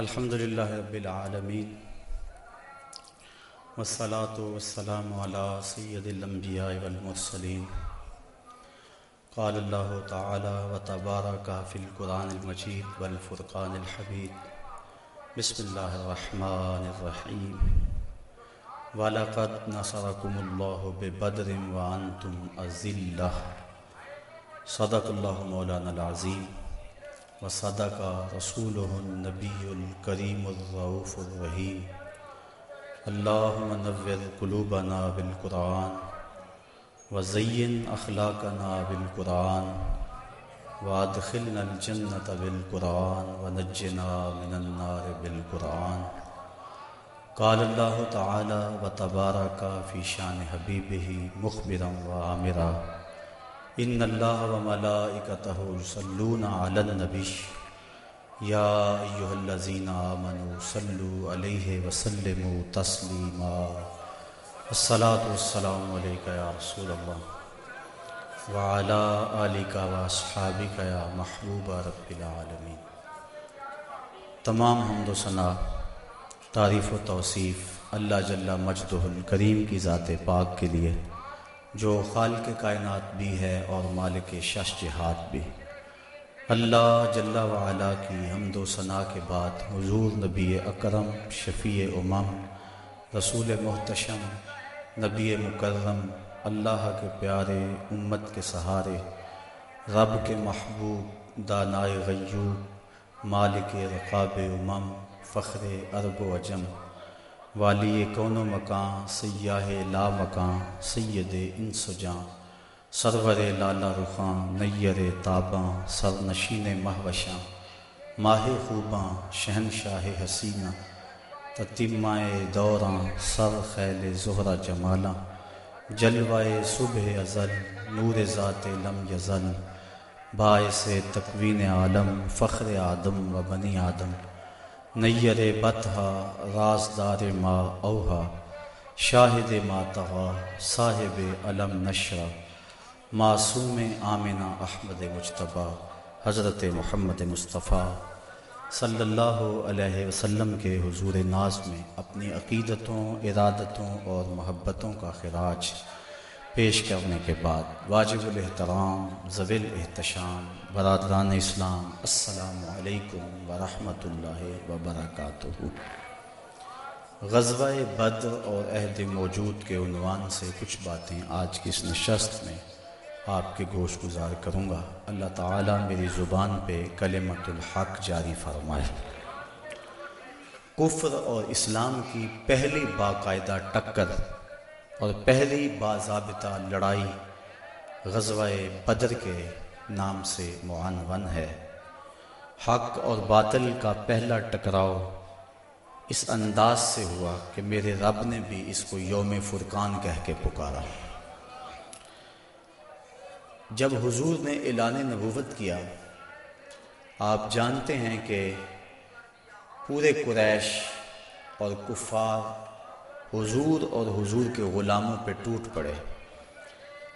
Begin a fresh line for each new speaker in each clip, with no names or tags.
الحمد للہ رب العالمین والصلاة والسلام على سید الانبیاء والمرسلین قال اللہ تعالی وتبارک فی القرآن المجید والفرقان الحبید بسم اللہ الرحمن الرحیم وَلَقَدْ نَصَرَكُمُ اللَّهُ بِبَدْرٍ وَأَنْتُمْ أَذِلَّةٌ صدق اللہ مولانا العظیم وصدق رسوله النبی الکریم الرعوف الرحیم۔ اللہم نور قلوبنا بالقرآن وزین اخلاقنا بالقرآن وادخلنا الجنة بالقرآن ونجنا من النار بالقرآن۔ قال اللہ تعالی وتبارک فی شان حبیبہ مخبرا وآمرا ان اللہ و ملائکتہ یصلون علی النبی یا ایہا الذین آمنوا صلوا علیہ وسلموا تسلیما الصلاة والسلام علیکہ یا رسول اللہ وعلا آلکہ واصحابکہ یا محبوب رب العالمین تمام حمد و ثنا، تعریف و توصیف اللہ جل مجدہ الکریم کی ذات پاک کے لیے جو خالق کائنات بھی ہے اور مالک شش جہاد بھی۔ اللہ جل وعلا کی حمد و ثناء کے بعد حضور نبی اکرم، شفیع امم، رسول محتشم، نبی مکرم، اللہ کے پیارے امت کے سہارے، رب کے محبوب، دانائے غیوب، مالک رقاب امم، فخر عرب و عجم والی کون و مکان، سیاہ لا مکان، سید ان سجاں، سرور لالا رخاں، نیر تاباں سر نشین مہوشاں، ماہ خوباں، شہنشاہ حسینہ تتیمائے دوراں، سر خیل زہرہ جمالاں، جلوائے صبح ازل، نور ذات لم یزل، باعث تقوین عالم، فخر آدم و بنی آدم۔ نیر بتہا رازدار ما اوہا، شاہد ما تغا، صاحب علم نشرہ معصوم آمنہ احمد مجتبہ حضرت محمد مصطفیٰ صلی اللہ علیہ وسلم کے حضور ناز میں اپنی عقیدتوں، ارادتوں اور محبتوں کا خراج پیش کرنے کے بعد واجب الاحترام زویل احتشام برادران اسلام، السلام علیکم ورحمۃ اللہ وبرکاتہ۔ غزوہ بدر اور عہد موجود کے عنوان سے کچھ باتیں آج کی اس نشست میں آپ کے گوش گزار کروں گا۔ اللہ تعالیٰ میری زبان پہ کلمت الحق جاری فرمائے۔ کفر اور اسلام کی پہلی باقاعدہ ٹکر اور پہلی باضابطہ لڑائی غزوہ بدر کے نام سے معنون ہے۔ حق اور باطل کا پہلا ٹکراؤ اس انداز سے ہوا کہ میرے رب نے بھی اس کو یوم فرقان کہہ کے پکارا۔ جب حضور نے اعلان نبوت کیا، آپ جانتے ہیں کہ پورے قریش اور کفار حضور اور حضور کے غلاموں پہ ٹوٹ پڑے۔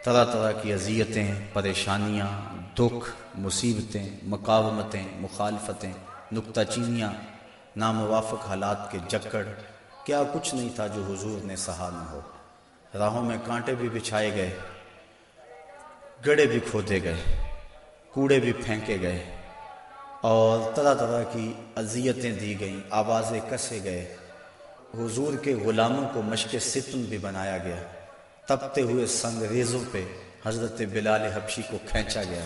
طرح طرح کی اذیتیں، پریشانیاں، دکھ، مصیبتیں، مقاومتیں، مخالفتیں، نکتہ چینیاں، ناموافق حالات کے جکڑ۔ کیا کچھ نہیں تھا جو حضور نے سہا نہ ہو۔ راہوں میں کانٹے بھی بچھائے گئے، گڑے بھی کھودے گئے، کوڑے بھی پھینکے گئے۔ اور طرح طرح کی اذیتیں دی گئیں، آوازیں کسے گئے۔ حضور کے غلاموں کو مشق ستم بھی بنایا گیا۔ تپتے ہوئے سنگ ریزوں پہ حضرت بلال حبشی کو کھینچا گیا۔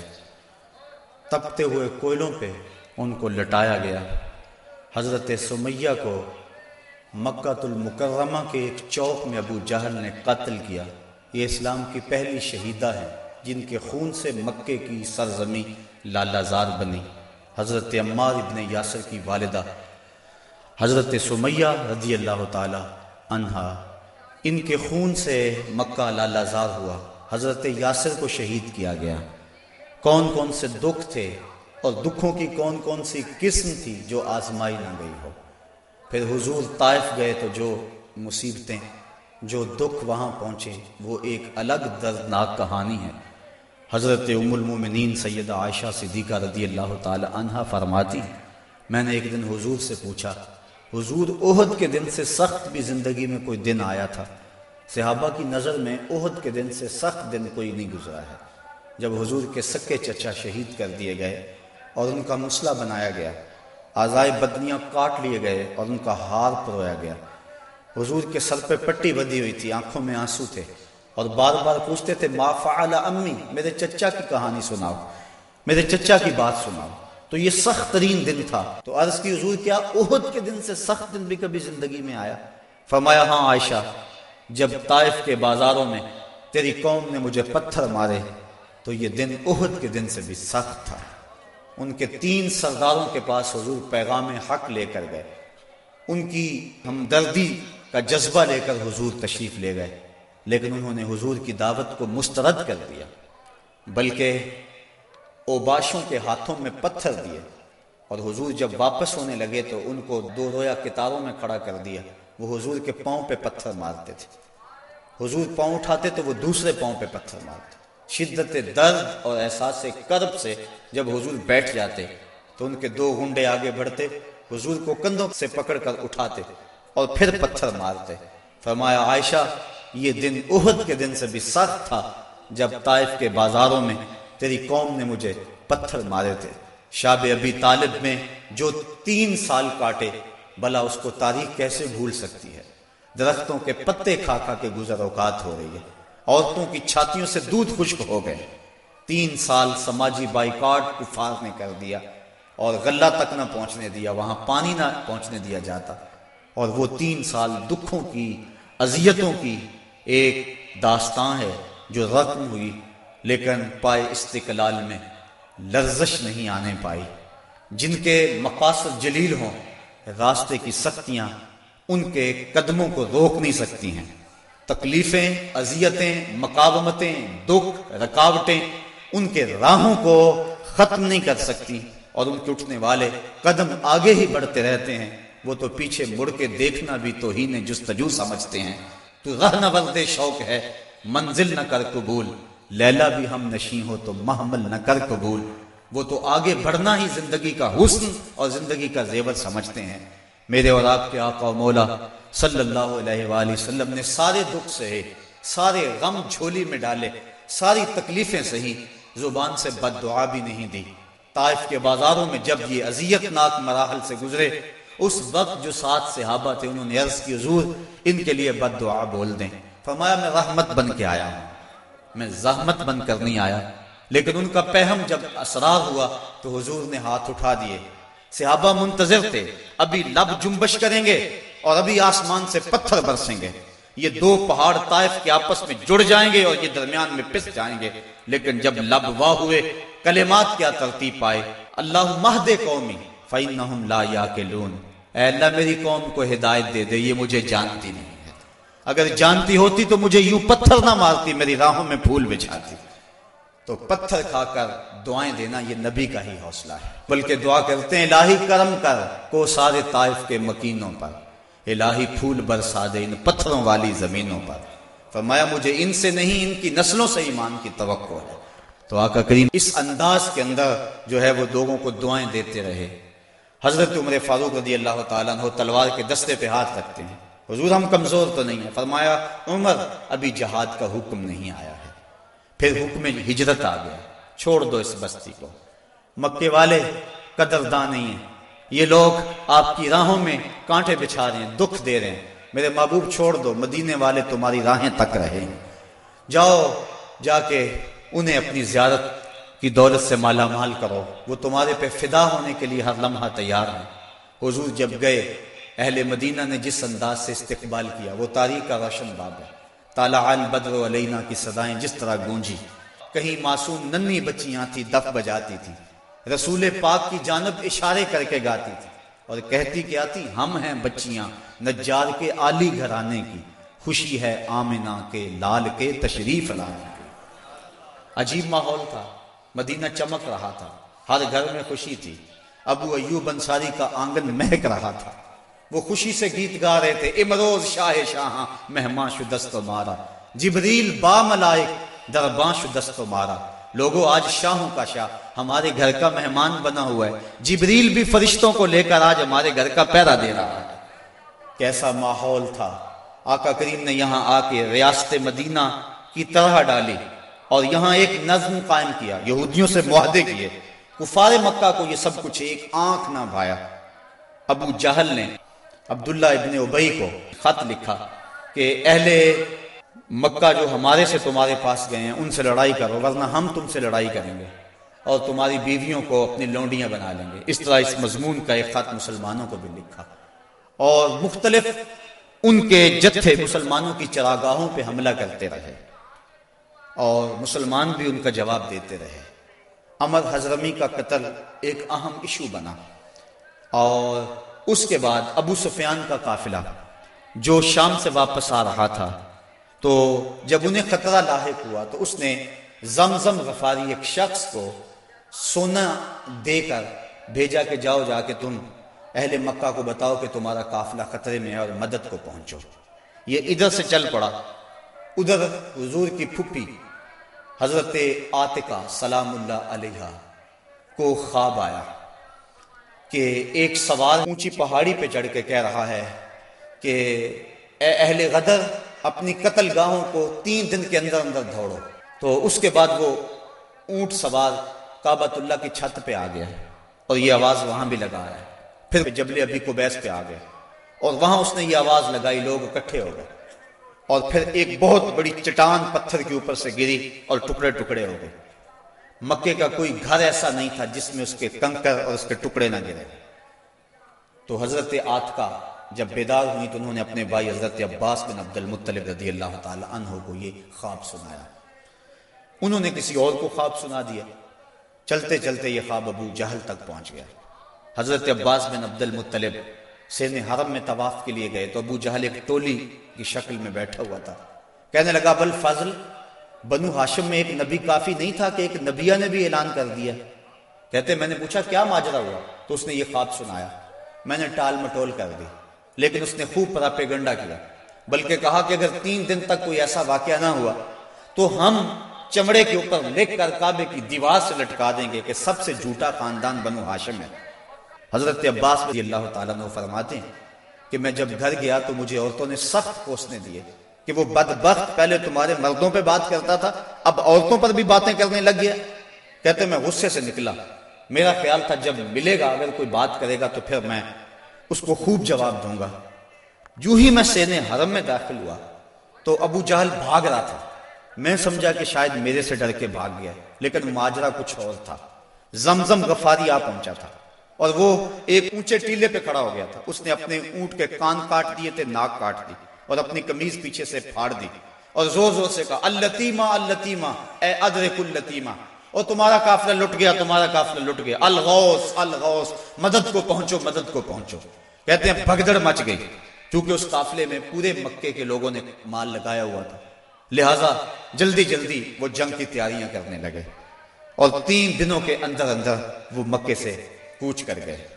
تپتے ہوئے کوئلوں پہ ان کو لٹایا گیا۔ حضرت سمیہ کو مکہ المکرمہ کے ایک چوک میں ابو جہل نے قتل کیا۔ یہ اسلام کی پہلی شہیدہ ہیں، جن کے خون سے مکے کی سرزمی لالا زار بنی۔ حضرت عمار ابن یاسر کی والدہ حضرت سمیہ رضی اللہ تعالی عنہا ان کے خون سے مکہ لالازار ہوا۔ حضرت یاسر کو شہید کیا گیا۔ کون کون سے دکھ تھے اور دکھوں کی کون کون سی قسم تھی جو آزمائی نہ گئی ہو۔ پھر حضور طائف گئے تو جو مصیبتیں، جو دکھ وہاں پہنچے، وہ ایک الگ دردناک کہانی ہے۔ حضرت ام المومنین سیدہ عائشہ صدیقہ رضی اللہ تعالی عنہ فرماتی، میں نے ایک دن حضور سے پوچھا حضور عہد کے دن سے سخت بھی زندگی میں کوئی دن آیا تھا۔ صحابہ کی نظر میں عہد کے دن سے سخت دن کوئی نہیں گزرا ہے۔ جب حضور کے سکے چچا شہید کر دیے گئے اور ان کا مسئلہ بنایا گیا، آزائے بدنیاں کاٹ لیے گئے اور ان کا ہار پرویا گیا۔ حضور کے سر پہ پٹی بندھی ہوئی تھی، آنکھوں میں آنسو تھے اور بار بار پوچھتے تھے، ما فعل امی؟ میرے چچا کی کہانی سناؤ۔ میرے چچا کی بات سناؤ۔ تو یہ سخت ترین دن تھا۔ تو عرض کی حضور، کیا عہد کے دن سے سخت دن بھی کبھی زندگی میں آیا؟ فرمایا ہاں عائشہ، جب طائف کے بازاروں میں تیری قوم نے مجھے پتھر مارے، تو یہ دن عہد کے دن سے بھی سخت تھا۔ ان کے تین سرداروں کے پاس حضور پیغام حق لے کر گئے۔ ان کی ہمدردی کا جذبہ لے کر حضور تشریف لے گئے۔ لیکن انہوں نے حضور کی دعوت کو مسترد کر دیا۔ بلکہ اوباشوں کے ہاتھوں میں پتھر دیے اور حضور جب واپس ہونے لگے تو ان کو دو رویا کتابوں میں کھڑا کر دیا۔ وہ حضور کے پاؤں پہ پتھر مارتے تھے۔ حضور پاؤں اٹھاتے تو وہ دوسرے پاؤں پہ پتھر مارتے۔ شدت درد اور احساس کرب سے جب حضور بیٹھ جاتے تو ان کے دو گنڈے آگے بڑھتے، حضور کو کندھوں سے پکڑ کر اٹھاتے اور پھر پتھر مارتے۔ فرمایا، عائشہ، یہ دن احد کے دن سے بھی سخت تھا جب طائف کے بازاروں میں تیری قوم نے مجھے پتھر مارے تھے۔ شاب ابھی طالب میں جو تین سال کاٹے بلا اس کو تاریخ کیسے بھول سکتی ہے؟ درختوں کے پتے کھا کھا کے گزر اوقات ہو رہی ہے۔ عورتوں کی چھاتیوں سے دودھ خشک ہو گئے۔ تین سال سماجی بائیکاٹ کفار نے کر دیا اور غلہ تک نہ پہنچنے دیا، وہاں پانی نہ پہنچنے دیا جاتا۔ اور وہ تین سال دکھوں کی، اذیتوں کی ایک داستان ہے جو رقم ہوئی لیکن پائے استقلال میں لرزش نہیں آنے پائی۔ جن کے مقاصد جلیل ہوں، راستے کی سختیاں ان کے قدموں کو روک نہیں سکتی ہیں۔ تکلیفیں، اذیتیں مقابمتیں دکھ، رکاوٹیں ان کے راہوں کو ختم نہیں کر سکتی اور ان کے اٹھنے والے قدم آگے ہی بڑھتے رہتے ہیں۔ وہ تو پیچھے مڑ کے دیکھنا بھی تو ہی نے جستجو سمجھتے ہیں۔ تو رہنا ورد شوق ہے، منزل نہ کر قبول۔ لیلا بھی ہم نشیں ہو تو محمل نہ کر قبول۔ وہ تو آگے بڑھنا ہی زندگی کا حسن اور زندگی کا زیور سمجھتے ہیں۔ میرے اور آپ کے آقا و مولا صلی اللہ علیہ وآلہ وسلم نے سارے دکھ سہے سارے غم جھولی میں ڈالے، ساری تکلیفیں سہی، زبان سے بد دعا بھی نہیں دی۔ طائف کے بازاروں میں جب یہ اذیت ناک مراحل سے گزرے، اس وقت جو سات صحابہ تھے، انہوں نے عرض کی، حضور، ان کے لیے بد دعا بول دیں۔ فرمایا، میں رحمت بن کے آیا ہوں۔ میں زحمت بن کر نہیں آیا۔ لیکن ان کا پہم جب اسرار ہوا تو حضور نے ہاتھ اٹھا دیے۔ صحابہ منتظر تھے۔ ابھی لب جنبش کریں گے اور ابھی آسمان سے پتھر برسیں گے۔ یہ دو پہاڑ طائف کے آپس میں جڑ جائیں گے اور یہ درمیان میں پس جائیں گے۔ لیکن جب لب واہ ہوئے، کلمات کیا ترتیب پائے؟ اللہ مہد قومی فَإِنَّهُمْ لَا يَاكِلُونَ اے اللہ، میری قوم کو ہدایت دے دے، یہ مجھے جانتی نہیں۔ اگر جانتی ہوتی تو مجھے یوں پتھر نہ مارتی، میری راہوں میں پھول بچھاتی۔ تو پتھر کھا کر دعائیں دینا یہ نبی کا ہی حوصلہ ہے۔ بلکہ دعا کرتے ہیں، الہی کرم کر کو سارے طائف کے مکینوں پر۔ الہی پھول برسا دے ان پتھروں والی زمینوں پر۔ فرمایا، مجھے ان سے نہیں، ان کی نسلوں سے ایمان کی توقع ہے۔ تو آقا کریم، اس انداز کے اندر جو ہے وہ لوگوں کو دعائیں دیتے رہے۔ حضرت عمر فاروق رضی اللہ تعالیٰ عنہ تلوار کے دستے پہ ہاتھ رکھتے ہیں۔ حضور ہم کمزور تو نہیں ہیں۔ فرمایا، عمر، ابھی جہاد کا حکم نہیں آیا ہے۔ پھر حکم ہجرت آ گیا۔ چھوڑ دو اس بستی کو۔ مکے والے قدردان نہیں ہیں۔ یہ لوگ آپ کی راہوں میں کانٹے بچھا رہے ہیں، دکھ دے رہے ہیں۔ میرے محبوب، چھوڑ دو۔ مدینے والے تمہاری راہیں تک رہے جاؤ، جا کے انہیں اپنی زیارت کی دولت سے مالا مال کرو۔ وہ تمہارے پہ فدا ہونے کے لیے ہر لمحہ تیار ہیں۔ حضور جب گئے اہل مدینہ نے جس انداز سے استقبال کیا، وہ تاریخ کا روشن باب ہے۔ تالا بدر علینا کی صدایں جس طرح گونجی کہیں معصوم ننی بچیاں تھی دف بجاتی تھی رسول پاک کی جانب اشارے کر کے گاتی تھی اور کہتی کیا تھی ہم ہیں بچیاں نجار کے عالی گھرانے کی، خوشی ہے آمنہ کے لال کے تشریف لانے کی۔ عجیب ماحول تھا۔ مدینہ چمک رہا تھا۔ ہر گھر میں خوشی تھی۔ ابو ایوب انصاری کا آنگن مہک رہا تھا۔ وہ خوشی سے گیت گا رہے تھے۔ امروز شاہ شاہ مہمان شدست و مارا۔ جبریل با ملائک دربان شدست و مارا۔
لوگوں آج شاہوں کا شاہ، ہمارے گھر کا مہمان بنا ہوا ہے۔ جبریل بھی فرشتوں کو لے کر آج ہمارے گھر کا پیرا دے رہا ہے۔ کیسا ماحول تھا۔ آقا کریم نے یہاں آ کے ریاست مدینہ کی طرح ڈالی اور یہاں ایک نظم قائم کیا۔ یہودیوں سے معاہدے کیے۔ کفار مکہ کو یہ سب کچھ ایک آنکھ نہ بھایا۔ ابو جہل نے عبداللہ ابن ابئی کو خط لکھا کہ اہل مکہ جو ہمارے سے تمہارے پاس گئے ہیں، ان سے لڑائی کرو، ورنہ ہم تم سے لڑائی کریں گے اور تمہاری بیویوں کو اپنی لونڈیاں بنا لیں گے۔ اس طرح اس مضمون کا ایک خط مسلمانوں کو بھی لکھا۔ اور مختلف ان کے جتھے مسلمانوں کی چراگاہوں پہ حملہ کرتے رہے اور مسلمان بھی ان کا جواب دیتے رہے۔ امر حضرمی کا قتل ایک اہم ایشو بنا اور اس کے بعد ابو سفیان کا قافلہ جو شام سے واپس آ رہا تھا۔ تو جب انہیں خطرہ لاحق ہوا تو اس نے زمزم غفاری ایک شخص کو سونا دے کر بھیجا کہ جاؤ جا کے تم اہل مکہ کو بتاؤ کہ تمہارا قافلہ خطرے میں ہے اور مدد کو پہنچو۔ یہ ادھر سے چل پڑا۔ ادھر حضور کی پھپھی حضرت آتکا سلام اللہ علیہ کو خواب آیا۔ کہ ایک سوال اونچی پہاڑی پہ چڑھ کے کہہ رہا ہے کہ اے اہل غدر، اپنی قتل گاہوں کو تین دن کے اندر اندر دوڑو۔ تو اس کے بعد وہ اونٹ سوار کعبۃ اللہ کی چھت پہ آ گیا اور یہ آواز وہاں بھی لگا ہے۔ پھر جبل ابھی کو بیس پہ آ گئے اور وہاں اس نے یہ آواز لگائی، لوگ اکٹھے ہو گئے اور پھر ایک بہت بڑی چٹان پتھر کے اوپر سے گری اور ٹکڑے ٹکڑے ہو گئے۔ مکے کا کوئی گھر ایسا نہیں تھا جس میں اس کے کنکر اور اس کے ٹکڑے نہ گرے۔ تو حضرت آتکا جب بیدار ہوئی تو انہوں نے اپنے بھائی حضرت عباس بن عبد المطلب رضی اللہ تعالی عنہ کو یہ خواب سنایا۔ انہوں نے کسی اور کو خواب سنا دیا۔ چلتے چلتے یہ خواب ابو جہل تک پہنچ گیا۔ حضرت عباس بن عبد المطلب سین حرم میں طواف کے لیے گئے تو ابو جہل ایک ٹولی کی شکل میں بیٹھا ہوا تھا۔ کہنے لگا، بل فضل بنو ہاشم میں ایک نبی کافی نہیں تھا کہ ایک نبیہ نے بھی اعلان کر دیا۔ کہتے میں نے پوچھا، کیا ماجرا ہوا؟ تو اس نے یہ خواب سنایا۔ میں نے ٹال مٹول کر دی، لیکن اس نے خوب پراپے کیا۔ بلکہ کہا کہ اگر تین دن تک کوئی ایسا واقعہ نہ ہوا، تو ہم چمڑے کے اوپر لکھ کر کعبے کی دیوار سے لٹکا دیں گے کہ سب سے جھوٹا خاندان بنو ہاشم ہے۔ حضرت عباس رضی اللہ تعالیٰ نے فرماتے ہیں کہ میں جب گھر گیا تو مجھے عورتوں نے سخت کوسنے دیے۔ کہ وہ بدبخت پہلے تمہارے مردوں پہ بات کرتا تھا، اب عورتوں پر بھی باتیں کرنے لگ گیا۔ کہتے میں غصے سے نکلا۔ میرا خیال تھا، جب ملے گا، اگر کوئی بات کرے گا تو پھر میں اس کو خوب جواب دوں گا۔ جو ہی میں سینے حرم میں داخل ہوا، تو ابو جہل بھاگ رہا تھا۔ میں سمجھا کہ شاید میرے سے ڈر کے بھاگ گیا، لیکن ماجرا کچھ اور تھا۔ زمزم غفاری آ پہنچا تھا اور وہ ایک اونچے ٹیلے پہ کھڑا ہو گیا تھا۔ اس نے اپنے اونٹ کے کان کاٹ دیے تھے، ناک کاٹ دی۔ اور اپنی کمیز پیچھے سے پھاڑ دی اور زور زور سے کہا، اللتیمہ اللتیمہ، اے ادرک اللتیمہ اور تمہارا قافلہ لٹ گیا، تمہارا قافلہ لٹ گیا، الغوث الغوث، مدد کو پہنچو، مدد کو پہنچو۔ کہتے ہیں، بھگدڑ مچ گئی۔ کیونکہ اس قافلے میں پورے مکے کے لوگوں نے مال لگایا ہوا تھا۔ لہٰذا جلدی جلدی وہ جنگ کی تیاریاں کرنے لگے۔ اور تین دنوں کے اندر اندر وہ مکے سے کوچ کر گئے۔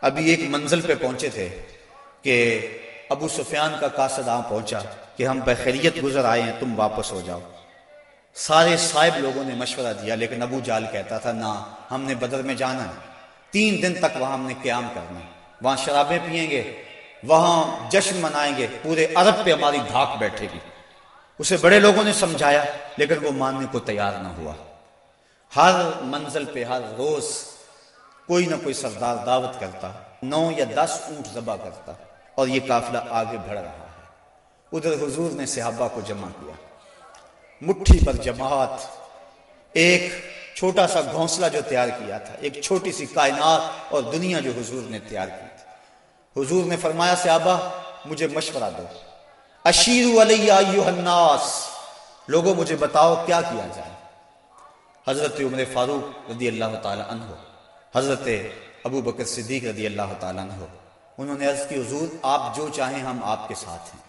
ابھی ایک منزل پہ پہنچے تھے کہ ابو سفیان کا قاصد آن پہنچا کہ ہم بخیریت گزر آئے ہیں، تم واپس ہو جاؤ۔ سارے صاحب لوگوں نے مشورہ دیا، لیکن ابو جال کہتا تھا، نہ، ہم نے بدر میں جانا ہے۔ تین دن تک وہاں ہم نے قیام کرنا ہے۔ وہاں شرابیں پئیں گے، وہاں جشن منائیں گے، پورے عرب پہ ہماری دھاک بیٹھے گی۔ اسے بڑے لوگوں نے سمجھایا، لیکن وہ ماننے کو تیار نہ ہوا۔ ہر منزل پہ، ہر روز کوئی نہ کوئی سردار دعوت کرتا، نو یا دس اونٹ ذبح کرتا۔ اور یہ قافلہ آگے بڑھ رہا ہے۔ ادھر حضور نے صحابہ کو جمع کیا۔ مٹھی پر جماعت، ایک چھوٹا سا گھونسلہ جو تیار کیا تھا، ایک چھوٹی سی کائنات اور دنیا جو حضور نے تیار کی تھی۔ حضور نے فرمایا، صحابہ، مجھے مشورہ دو۔ اشیر علیہ الناس، لوگوں، مجھے بتاؤ کیا کیا جائے۔ حضرت عمر فاروق رضی اللہ تعالی عنہ، حضرت ابو بکر صدیق رضی اللہ تعالیٰ عنہ انہوں نے عرض کی، حضور، آپ جو چاہیں ہم آپ کے ساتھ ہیں.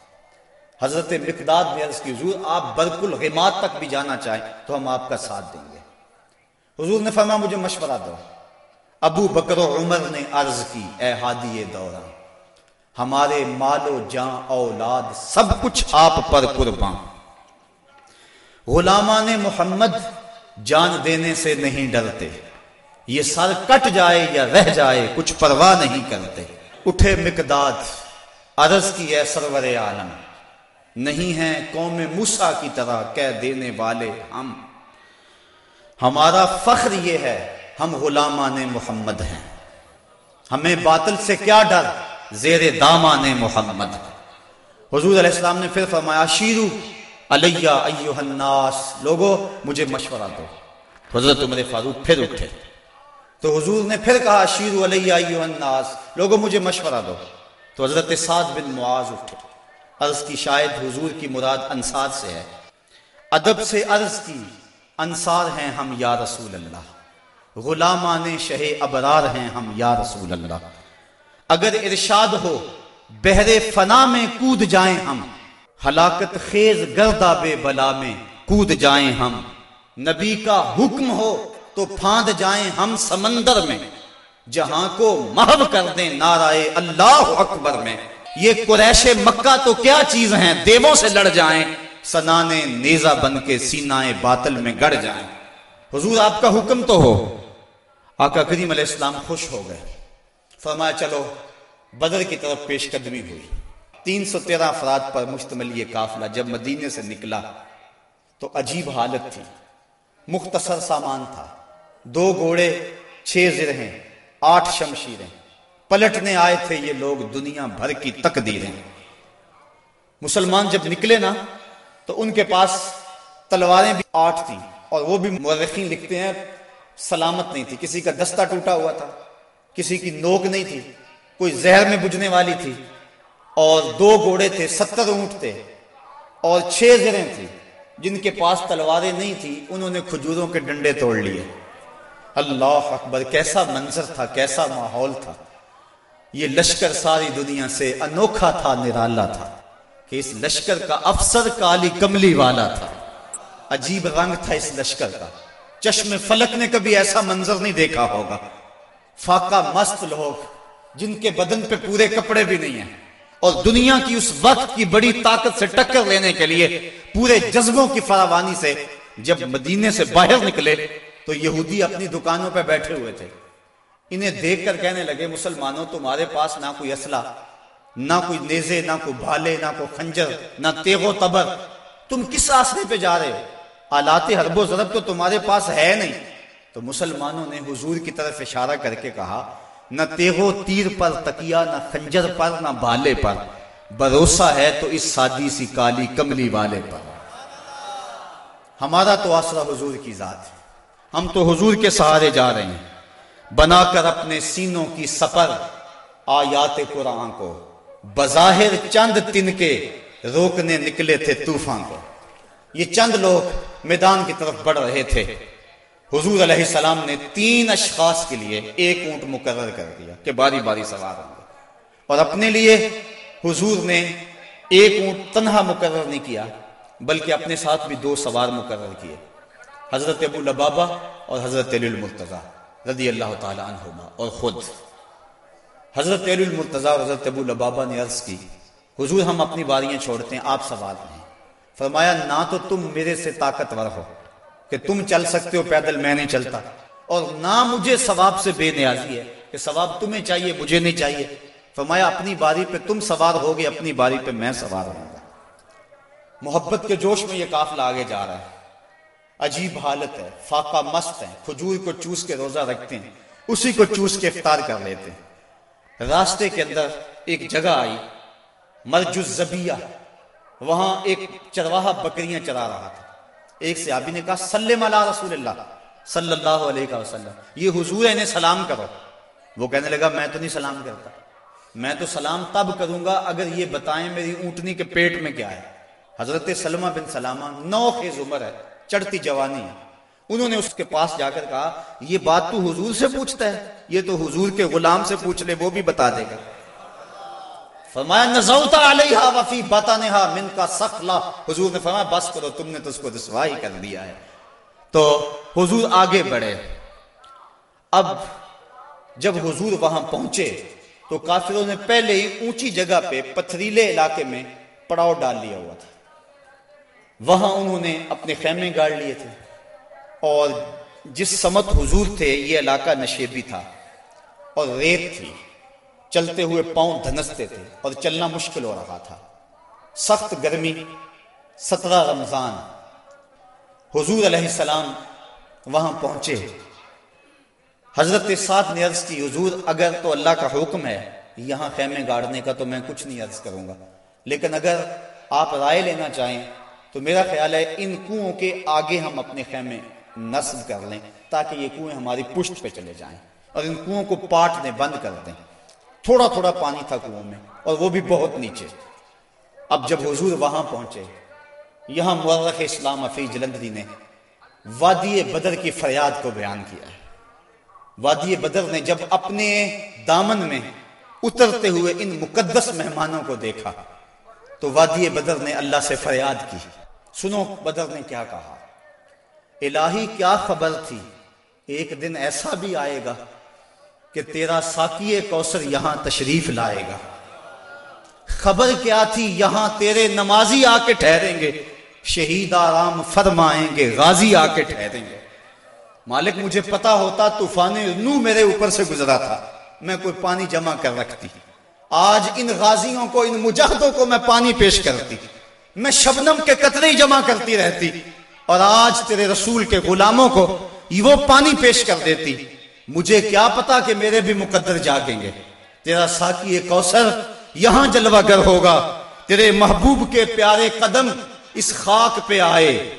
حضرت مقداد نے عرض کی، حضور، آپ برق الغمات تک بھی جانا چاہیں تو ہم آپ کا ساتھ دیں گے. حضور نے فرما مجھے مشورہ دو۔ ابو بکر و عمر نے عرض کی، اے ہادی دورہ، ہمارے مال و جان، اولاد، سب کچھ آپ پر قربان۔ غلامان محمد جان دینے سے نہیں ڈرتے۔ یہ سر کٹ جائے یا رہ جائے، کچھ پرواہ نہیں کرتے۔ اٹھے مقداد، عرض کی ہے سرور عالم، نہیں ہے قوم موسا کی طرح کہہ دینے والے ہم۔ ہمارا فخر یہ ہے، ہم غلامان محمد ہیں۔ ہمیں باطل سے کیا ڈر، زیر دامان محمد۔ حضور علیہ السلام نے پھر فرمایا، شیرو علیہ الناس، لوگو، مجھے مشورہ دو۔ حضرت عمر فاروق پھر اٹھے۔ تو حضور نے پھر کہا شیرو علیہ الناس. لوگو مجھے مشورہ دو۔ تو حضرت سعد بن معاذ اٹھے۔ عرض کی شاید حضور کی مراد انصار سے ہے۔ ادب سے عرض کی، انصار ہیں ہم یا رسول اللہ۔ غلامان شہ ابرار ہیں ہم یا رسول اللہ۔ اگر ارشاد ہو، بہر فنا میں کود جائیں ہم۔ ہلاکت خیز گردہ بے بلا میں کود جائیں ہم۔ نبی کا حکم ہو تو پھاند جائیں ہم سمندر میں۔ جہاں کو محب کر دیں نارائے اللہ اکبر میں۔ یہ قریش مکہ تو کیا چیز ہیں؟ دیووں سے لڑ جائیں۔ سنانے نیزہ بن کے سینائے باطل میں گڑ جائیں۔ حضور آپ کا حکم تو ہو۔ آقا کریم علیہ السلام خوش ہو گئے۔ فرمایا، چلو، بدر کی طرف پیش قدمی ہوئی۔ تین سو تیرہ افراد پر مشتمل یہ قافلہ جب مدینے سے نکلا تو عجیب حالت تھی۔ مختصر سامان تھا۔ دو گھوڑے، چھ زرہیں، آٹھ شمشیریں۔ پلٹنے آئے تھے یہ لوگ دنیا بھر کی تقدیریں۔ مسلمان جب نکلے نا، تو ان کے پاس تلواریں بھی آٹھ تھیں اور وہ بھی مورخین لکھتے ہیں، سلامت نہیں تھی۔ کسی کا دستہ ٹوٹا ہوا تھا، کسی کی نوک نہیں تھی، کوئی زہر میں بجنے والی تھی۔ اور دو گھوڑے تھے، ستر اونٹ تھے اور چھ زریں تھی جن کے پاس تلواریں نہیں تھی انہوں نے کھجوروں کے ڈنڈے توڑ لیے۔ اللہ اکبر، کیسا منظر تھا، کیسا ماحول تھا۔ یہ لشکر ساری دنیا سے انوکھا تھا، نرالا تھا کہ اس لشکر کا افسر کالی کملی والا تھا۔ عجیب رنگ تھا اس لشکر کا۔ چشم فلک نے کبھی ایسا منظر نہیں دیکھا ہوگا۔ فاقہ مست لوگ، جن کے بدن پہ پورے کپڑے بھی نہیں ہیں۔ اور دنیا کی اس وقت کی بڑی طاقت سے ٹکر لینے کے لیے پورے جذبوں کی فراوانی سے جب مدینے سے باہر نکلے تو یہودی اپنی دکانوں پہ بیٹھے ہوئے تھے۔ انہیں دیکھ کر کہنے لگے، مسلمانوں، تمہارے پاس نہ کوئی اسلحہ، نہ کوئی نیزے، نہ کوئی بھالے، نہ کوئی خنجر، نہ تیغ و تبر۔ تم کس آسرے پہ جا رہے ہو؟ آلات حرب و ضرب تو تمہارے پاس ہے نہیں۔ تو مسلمانوں نے حضور کی طرف اشارہ کر کے کہا، نہ تیغ و تیر پر تکیا نہ خنجر پر، نہ بھالے پر۔ بھروسہ ہے تو اس سادی سی کالی کملی والے پر۔ ہمارا تو آسرا حضور کی ذات ہے۔ ہم تو حضور کے سہارے جا رہے ہیں۔ بنا کر اپنے سینوں کی سفر آیات قرآن کو، بظاہر چند تن کے روکنے نکلے تھے طوفان کو۔ یہ چند لوگ میدان کی طرف بڑھ رہے تھے۔ حضور علیہ السلام نے تین اشخاص کے لیے ایک اونٹ مقرر کر دیا کہ باری باری سوار ہوں گے۔ اور اپنے لیے حضور نے ایک اونٹ تنہا مقرر نہیں کیا، بلکہ اپنے ساتھ بھی دو سوار مقرر کیے۔ حضرت ابو لبابا اور حضرت علی المرتضی رضی اللہ تعالی عنہما اور خود۔ حضرت علی المرتضی اور حضرت ابو لبابا نے عرض کی، حضور ہم اپنی باریاں چھوڑتے ہیں، آپ سوال ہیں فرمایا، نہ تو تم میرے سے طاقتور ہو کہ تم چل سکتے ہو پیدل، میں نہیں چلتا۔ اور نہ مجھے ثواب سے بے نیازی ہے کہ ثواب تمہیں چاہیے، مجھے نہیں چاہیے۔ فرمایا، اپنی باری پہ تم سوار ہوگے، اپنی باری پہ میں سوار ہوں گا محبت کے جوش میں یہ قافلہ آگے جا رہا ہے۔ عجیب حالت ہے، فاقہ مست ہے کھجور کو چوس کے روزہ رکھتے ہیں، اسی کو چوس کے افطار کر لیتے ہیں۔ راستے کے اندر ایک جگہ آئی، مرج الزبیہ، وہاں ایک چرواہا بکریاں چرا رہا تھا۔ ایک صحابی نے کہا، سلم علی رسول اللہ صلی اللہ علیہ وسلم، یہ حضور انہیں سلام کرو۔ وہ کہنے لگا، میں تو نہیں سلام کرتا، میں تو سلام تب کروں گا اگر یہ بتائیں میری اونٹنی کے پیٹ میں کیا ہے۔ حضرت سلمہ بن سلامہ نو خیز عمر ہے۔ چڑھتی جوانی انہوں نے اس کے پاس جا کر کہا، یہ بات تو حضور سے پوچھتا ہے، یہ تو حضور کے غلام سے پوچھ لے، وہ بھی بتا دے گا۔ فرمایا نزوتا علیہ وفی بطنہا من کا سخلا حضور نے فرمایا، بس کرو، تم نے تو اس کو رسوائی کر دیا ہے۔ تو حضور آگے بڑھے۔ اب جب حضور وہاں پہنچے، تو کافروں نے پہلے ہی اونچی جگہ پہ پتھریلے علاقے میں پڑاؤ ڈال لیا ہوا تھا۔ وہاں انہوں نے اپنے خیمے گاڑ لیے تھے۔ اور جس سمت حضور تھے، یہ علاقہ نشیبی تھا۔ اور ریت تھی۔ چلتے ہوئے پاؤں دھنستے تھے اور چلنا مشکل ہو رہا تھا۔ سخت گرمی، سترہ رمضان۔ حضور علیہ السلام وہاں پہنچے۔ حضرت سات نے عرض کی، حضور، اگر تو اللہ کا حکم ہے یہاں خیمے گاڑنے کا، تو میں کچھ نہیں عرض کروں گا۔ لیکن اگر آپ رائے لینا چاہیں تو میرا خیال ہے ان کنوؤں کے آگے ہم اپنے خیمے نصب کر لیں تاکہ یہ کنویں ہماری پشت پہ چلے جائیں اور ان کنوؤں کو پاٹ دیں بند کر دیں۔ تھوڑا تھوڑا پانی تھا کنوؤں میں اور وہ بھی بہت نیچے۔ اب جب حضور وہاں پہنچے، یہاں مورخ اسلام افیع جلندری نے وادی بدر کی فریاد کو بیان کیا۔ ہے وادی بدر نے جب اپنے دامن میں اترتے ہوئے ان مقدس مہمانوں کو دیکھا، تو وادی بدر نے اللہ سے فریاد کی۔ سنو بدر نے کیا کہا؟ الہی کیا خبر تھی؟ ایک دن ایسا بھی آئے گا کہ تیرا ساکی کوثر یہاں تشریف لائے گا۔ خبر کیا تھی؟ یہاں تیرے نمازی آ کے ٹھہریں گے۔ شہید آرام فرمائیں گے، غازی آ کے ٹھہریں گے۔ مالک، مجھے پتا ہوتا طوفان نو میرے اوپر سے گزرا تھا۔ میں کوئی پانی جمع کر رکھتی۔ آج ان غازیوں کو، ان مجاہدوں کو میں پانی پیش کرتی۔ میں شبنم کے قطرے جمع کرتی رہتی اور آج تیرے رسول کے غلاموں کو وہ پانی پیش کر دیتی۔ مجھے کیا پتا کہ میرے بھی مقدر جاگیں گے۔ تیرا ساکی کوثر یہاں جلوہ گر ہوگا۔ تیرے محبوب کے پیارے قدم اس خاک پہ آئے۔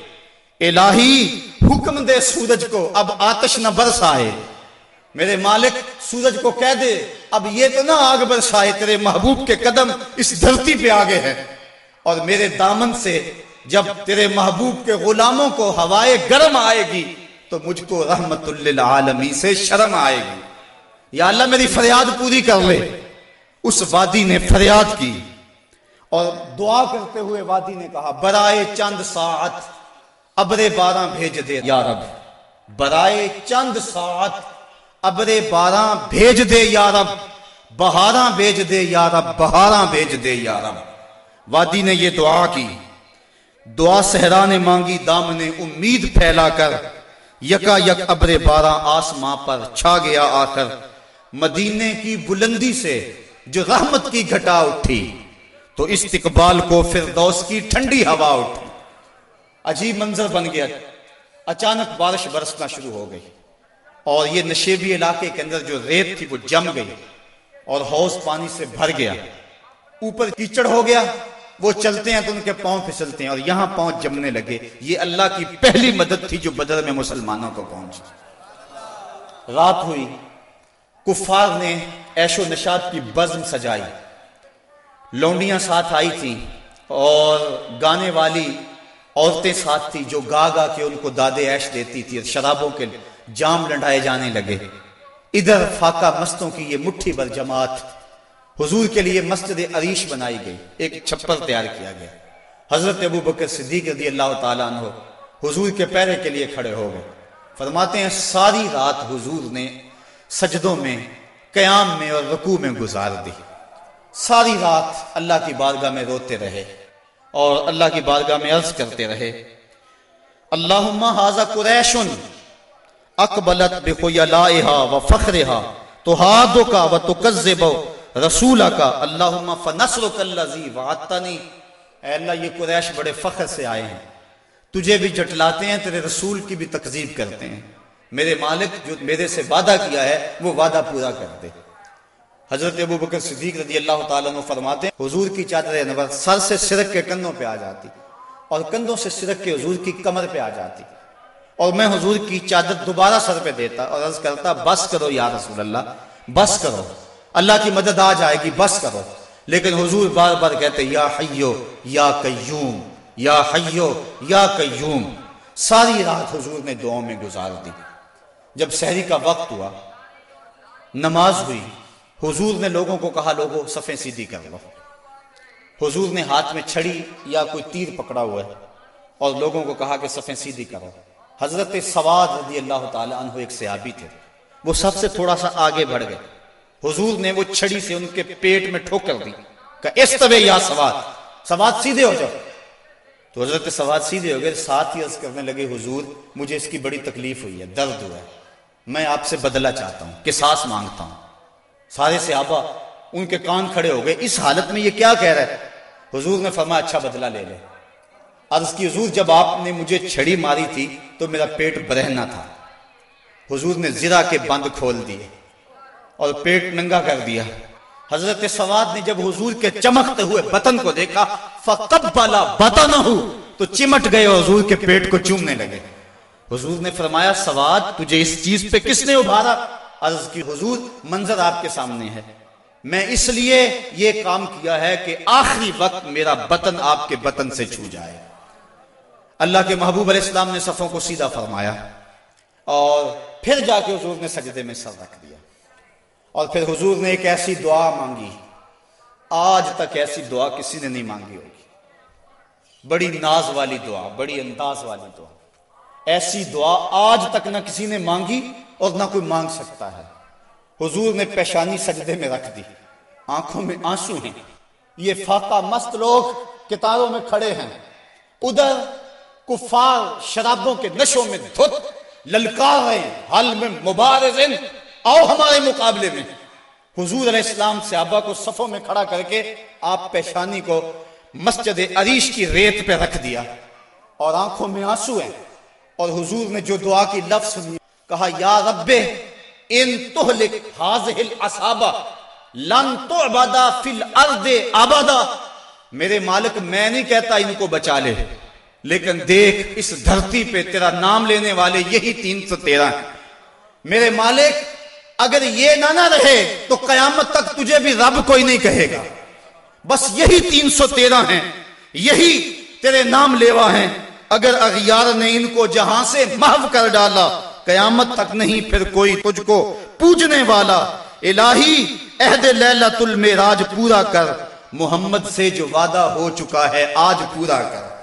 الہی، حکم دے سورج کو اب آتش نہ برس آئے میرے مالک، سورج کو کہہ دے، اب یہ تو نہ آگ برسائے، تیرے محبوب کے قدم اس دھرتی پہ آگے ہیں۔ اور میرے دامن سے جب تیرے محبوب کے غلاموں کو ہوائے گرم آئے گی، تو مجھ کو رحمت للعالمی سے شرم آئے گی۔ یا اللہ، میری فریاد پوری کر لے۔ اس وادی نے فریاد کی۔ اور دعا کرتے ہوئے وادی نے کہا، برائے چند ساعت ابرے بارہ بھیج دے۔ یا رب، برائے چند ساعت ابرے بارہ بھیج دے، یا رب۔ بہاراں بھیج دے، یا رب۔ بہاراں بھیج دے، یا رب۔ وادی نے یہ دعا کی۔ دعا صحرا نے مانگی، دام نے امید پھیلا کر۔ یکا یک ابرے بارہ آسماں پر چھا گیا آ کر مدینے کی بلندی سے جو رحمت کی گھٹا اٹھی، تو استقبال کو فردوس کی ٹھنڈی ہوا اٹھی۔ عجیب منظر بن گیا۔ اچانک بارش برسنا شروع ہو گئی۔ اور یہ نشیبی علاقے کے اندر جو ریت تھی، وہ جم گئی۔ اور حوض پانی سے بھر گیا۔ اوپر کیچڑ ہو گیا۔ وہ چلتے ہیں تو ان کے پاؤں پھسلتے ہیں اور یہاں پاؤں جمنے لگے۔ یہ اللہ کی پہلی مدد تھی جو بدر میں مسلمانوں کو پہنچ رات ہوئی۔ کفار نے ایش و نشاد کی بزم سجائی۔ لونڈیاں ساتھ آئی تھیں اور گانے والی عورتیں ساتھ تھی جو گا گا کے ان کو دادے ایش دیتی تھی شرابوں کے جام لڑائے جانے لگے۔ ادھر فاقہ مستوں کی یہ مٹھی بر جماعت حضور کے لیے مسجد عریش بنائی گئی، ایک چھپر تیار کیا گیا۔ حضرت ابو بکر صدیق رضی اللہ تعالیٰ عنہ حضور کے پیرے کے لیے کھڑے ہو گئے۔ فرماتے ہیں، ساری رات حضور نے سجدوں میں، قیام میں اور رکوع میں گزار دی۔ ساری رات اللہ کی بارگاہ میں روتے رہے اور اللہ کی بارگاہ میں عرض کرتے رہے، اللہم حاضر قریشن اقبلت بخیلائها و فخرها تو ہادو کا و تکذبو۔ رسول کا اللہم فنصرک اللذی وعدتنی اے اللہ، یہ قریش بڑے فخر سے آئے ہیں۔ تجھے بھی جٹلاتے ہیں، تیرے رسول کی بھی تقذیب کرتے ہیں۔ میرے مالک جو میرے سے وعدہ کیا ہے، وہ وعدہ پورا کر دے۔ حضرت ابو بکر صدیق رضی اللہ تعالیٰ عنہ فرماتے ہیں، حضور کی چادر انور سر سے سرک کے کندھوں پہ آ جاتی، اور کندھوں سے سرک کے حضور کی کمر پہ آ جاتی۔ اور میں حضور کی چادر دوبارہ سر پہ دیتا اور عرض کرتا، بس کرو یا رسول اللہ، بس کرو۔ اللہ کی مدد آ جائے گی، بس کرو۔ لیکن حضور بار بار کہتے یا حیو، یا قیوم، یا حیو، یا قیوم۔ ساری رات حضور نے دعاوں میں گزار دی۔ جب سحری کا وقت ہوا، نماز ہوئی، حضور نے لوگوں کو کہا، لوگوں، صفیں سیدھی کر لو۔ حضور نے ہاتھ میں چھڑی یا کوئی تیر پکڑا ہوا ہے اور لوگوں کو کہا کہ صفیں سیدھی کرو۔ حضرت سواد رضی اللہ تعالیٰ عنہ ایک صحابی تھے۔ وہ سب سے تھوڑا سا آگے بڑھ گئے۔ حضور نے وہ چھڑی سے ان کے پیٹ میں ٹھوکر دی کہ اس طبع یا سواد سواد سیدھے ہو جاؤ۔ تو حضرت سواد سیدھے ہو گئے، ساتھ ہی عرض کرنے لگے، حضور، مجھے اس کی بڑی تکلیف ہوئی ہے، درد ہوا ہے۔ میں آپ سے بدلہ چاہتا ہوں کہ ساس مانگتا ہوں۔ سارے صحابہ ان کے کان کھڑے ہو گئے، اس حالت میں یہ کیا کہہ رہا ہے؟ حضور نے فرمایا اچھا بدلہ لے لے۔ عرض کی، حضور، جب آپ نے مجھے چھڑی ماری تھی تو میرا پیٹ برہنا تھا۔ حضور نے زرا کے بند کھول دیے۔ اور پیٹ ننگا کر دیا۔ حضرت سواد نے جب حضور کے چمکتے ہوئے بطن کو دیکھا، فَقَبَّلَ بَطَنَهُ، تو چمٹ گئے اور حضور کے پیٹ کو چومنے لگے۔ حضور نے فرمایا، سواد، تجھے اس چیز پہ کس نے ابھارا؟ عرض کی، حضور، منظر آپ کے سامنے ہے۔ میں اس لیے یہ کام کیا ہے کہ آخری وقت میرا بطن آپ کے بطن سے چھو جائے۔ اللہ کے محبوب علیہ السلام نے صفوں کو سیدھا فرمایا اور پھر جا کے حضور نے سجدے میں سر رکھ دیا۔ اور پھر حضور نے ایک ایسی دعا مانگی۔ آج تک ایسی دعا کسی نے نہیں مانگی ہوگی۔ بڑی ناز والی دعا، بڑی انداز والی دعا۔ ایسی دعا آج تک نہ کسی نے مانگی اور نہ کوئی مانگ سکتا ہے۔ حضور نے پیشانی سجدے میں رکھ دی۔ آنکھوں میں آنسو ہیں۔ یہ فاقہ مست لوگ کتاروں میں کھڑے ہیں۔ ادھر کفار شرابوں کے نشوں میں دھت، للکار رہے ہیں۔ حل میں مبارزن۔ آؤ ہمارے مقابلے میں۔ حضور علیہ السلام صحابہ کو صفوں میں کھڑا کر کے آپ پیشانی کو مسجد عریش کی ریت پہ رکھ دیا۔ اور آنکھوں میں آنسو ہیں۔ اور حضور نے جو دعا کی لفظ سنی، کہا، یا رب، ان تہلک حاضح الاسابہ لن تعبدا فی الارض ابدا۔ میرے مالک، میں نہیں کہتا ان کو بچا لے۔ لیکن دیکھ، اس دھرتی پہ تیرا نام لینے والے یہی تین سو تیرہ ہیں۔ میرے مالک اگر یہ نہ نہ رہے تو قیامت تک تجھے بھی رب کوئی نہیں کہے گا۔ بس یہی تین سو تیرہ ہیں، یہی تیرے نام لیوا ہیں۔ اگر اغیار نے ان کو جہاں سے محو کر ڈالا، قیامت تک نہیں پھر کوئی تجھ کو پوجنے والا۔ الہی عہد لیلت المعراج پورا کر۔ محمد سے جو وعدہ ہو چکا ہے، آج پورا کر۔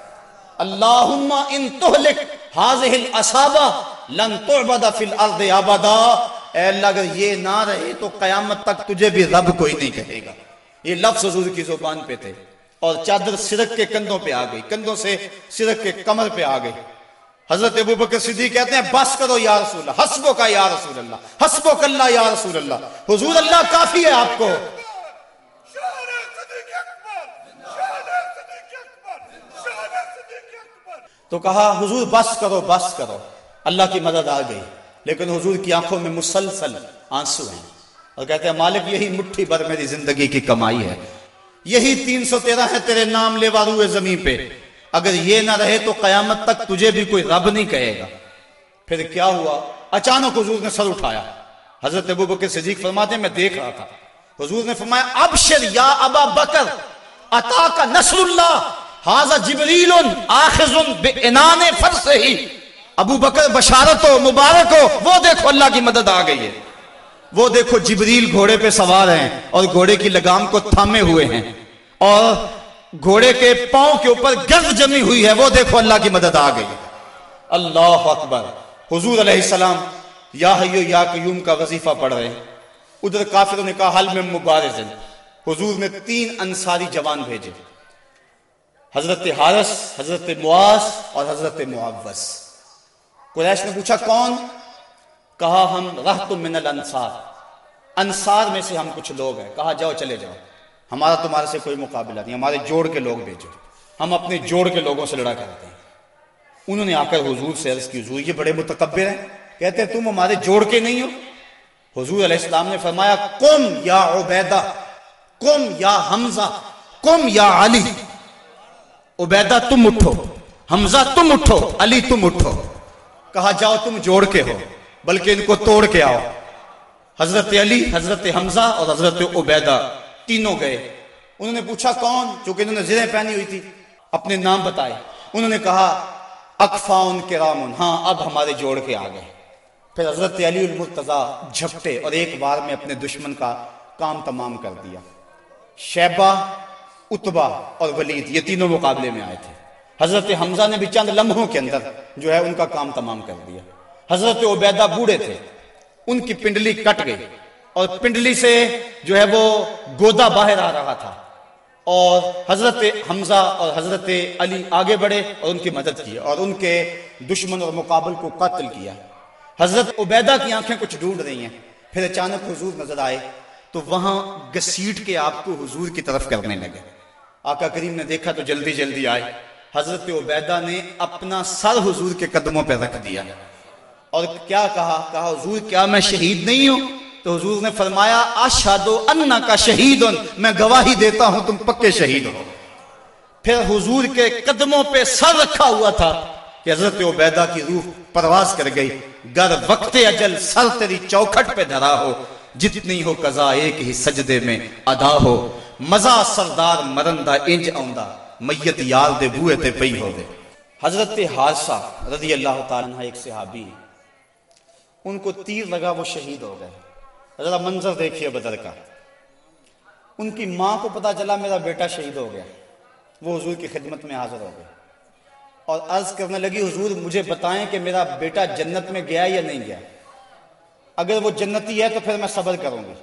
اللہم ان تہلک حاضح الاسابہ لن تعبد فی الارض ابدا اے اللہ اگر یہ نہ رہے تو قیامت تک تجھے بھی رب کوئی نہیں کہے گا۔ یہ لفظ حضور کی زبان پہ تھے۔ اور چادر سرک کے کندھوں پہ آ گئی، کندھوں سے سرک کے کمر پہ آ گئی۔ حضرت ابو بکر صدیق کہتے ہیں، بس کرو یا رسول اللہ، حسبو کا یا رسول اللہ، حسبو کلّہ یا رسول اللہ۔ حضور اللہ کافی ہے آپ کو۔ تو کہا، حضور بس کرو بس کرو۔ اللہ کی مدد آ گئی۔ لیکن حضور کی آنکھوں میں مسلسل آنسو ہیں۔ اور کہتے ہیں، مالک، یہی مٹھی بھر میری زندگی کی کمائی ہے۔ یہی تین سو تیرہ ہے تیرے نام لے روئے زمین پہ۔ اگر یہ نہ رہے تو قیامت تک تجھے بھی کوئی رب نہیں کہے گا۔ پھر کیا ہوا؟ اچانک حضور نے سر اٹھایا۔ حضرت ابو بکر صدیق فرماتے ہیں میں دیکھ رہا تھا۔ حضور نے فرمایا، ابشر یا ابا بکر عطا کا نصر اللہ حاضر جبریل آخذ بعنان فرس ابو بکر بشارت ہو، مبارک ہو، وہ دیکھو اللہ کی مدد آ گئی ہے۔ وہ دیکھو جبریل گھوڑے پہ سوار ہیں اور گھوڑے کی لگام کو تھامے ہوئے ہیں۔ اور گھوڑے کے پاؤں کے اوپر گرد جمی ہوئی ہے، وہ دیکھو اللہ کی مدد آ گئی اللہ اکبر۔ حضور علیہ السلام یا حیو یا قیوم کا وظیفہ پڑھ رہے ہیں۔ ادھر کافروں نے کہا، حل میں مبارز حضور نے تین انصاری جوان بھیجے۔ حضرت حارس حضرت مواس اور حضرت معوض قریش نے پوچھا کون؟ کہا ہم رہ من الانصار انصار میں سے ہم کچھ لوگ ہیں۔ کہا جاؤ، چلے جاؤ۔ ہمارا تمہارے سے کوئی مقابلہ نہیں۔ ہمارے جوڑ کے لوگ بھیجو۔ ہم اپنے جوڑ کے لوگوں سے لڑا کرتے ہیں۔ انہوں نے آ کر حضور سے عرض کی، حضور، یہ بڑے متکبر ہیں۔ کہتے ہیں، تم ہمارے جوڑ کے نہیں ہو؟ حضور علیہ السلام نے فرمایا کم یا عبیدہ کم یا حمزہ کم یا علی۔ عبیدہ، تم اٹھو۔ حمزہ، تم اٹھو۔ علی، تم اٹھو۔ کہا جاؤ تم جوڑ کے ہو، بلکہ ان کو توڑ کے آؤ۔ حضرت علی، حضرت حمزہ اور حضرت عبیدہ تینوں گئے۔ انہوں نے پوچھا، کون؟ چونکہ انہوں نے زریں پہنی ہوئی تھی، اپنے نام بتائے۔ انہوں نے کہا اکفاؤن کرامن ہاں اب ہمارے جوڑ کے آ گئے پھر حضرت علی المرتضی جھپٹے اور ایک بار میں اپنے دشمن کا کام تمام کر دیا۔ شیبہ اتبا اور ولید، یہ تینوں مقابلے میں آئے تھے۔ حضرت حمزہ نے بھی چند لمحوں کے اندر جو ہے ان کا کام تمام کر دیا۔ حضرت عبیدہ بوڑھے تھے۔ ان کی پنڈلی کٹ گئی اور پنڈلی سے جو ہے وہ گودا باہر آ رہا تھا۔ اور حضرت حمزہ اور حضرت علی آگے بڑھے اور ان کی مدد کی اور ان کے دشمن اور مقابل کو قتل کیا۔ حضرت عبیدہ کی آنکھیں کچھ ڈھونڈ رہی ہیں۔ پھر اچانک حضور نظر آئے تو وہاں گسیٹ کے آپ کو حضور کی طرف کرنے لگے۔ آقا کریم نے دیکھا تو جلدی جلدی آئے۔ حضرت عبیدہ نے اپنا سر حضور کے قدموں پہ رکھ دیا۔ اور کیا کہا؟ کہا، حضور، کیا میں شہید نہیں ہوں؟ تو حضور نے فرمایا، اشہدو انا کا شہید میں گواہی دیتا ہوں تم پکے شہید ہو۔ پھر حضور کے قدموں پہ سر رکھا ہوا تھا کہ حضرت عبیدہ کی روح پرواز کر گئی۔ گر وقت اجل، سر تیری چوکھٹ پہ دھرا ہو۔ جتنی ہو قضا ایک ہی سجدے میں ادا ہو۔ مزہ سردار مرندہ انج آؤں میت یار دے بوئے تے پئی ہو دے حضرت حادثہ رضی اللہ تعالیٰ ایک صحابی ان کو تیر لگا، وہ شہید ہو گئے۔ ذرا منظر دیکھیے بدر کا۔ ان کی ماں کو پتا چلا میرا بیٹا شہید ہو گیا۔ وہ حضور کی خدمت میں حاضر ہو گیا اور عرض کرنے لگی، حضور، مجھے بتائیں کہ میرا بیٹا جنت میں گیا یا نہیں گیا؟ اگر وہ جنتی ہے تو پھر میں صبر کروں گی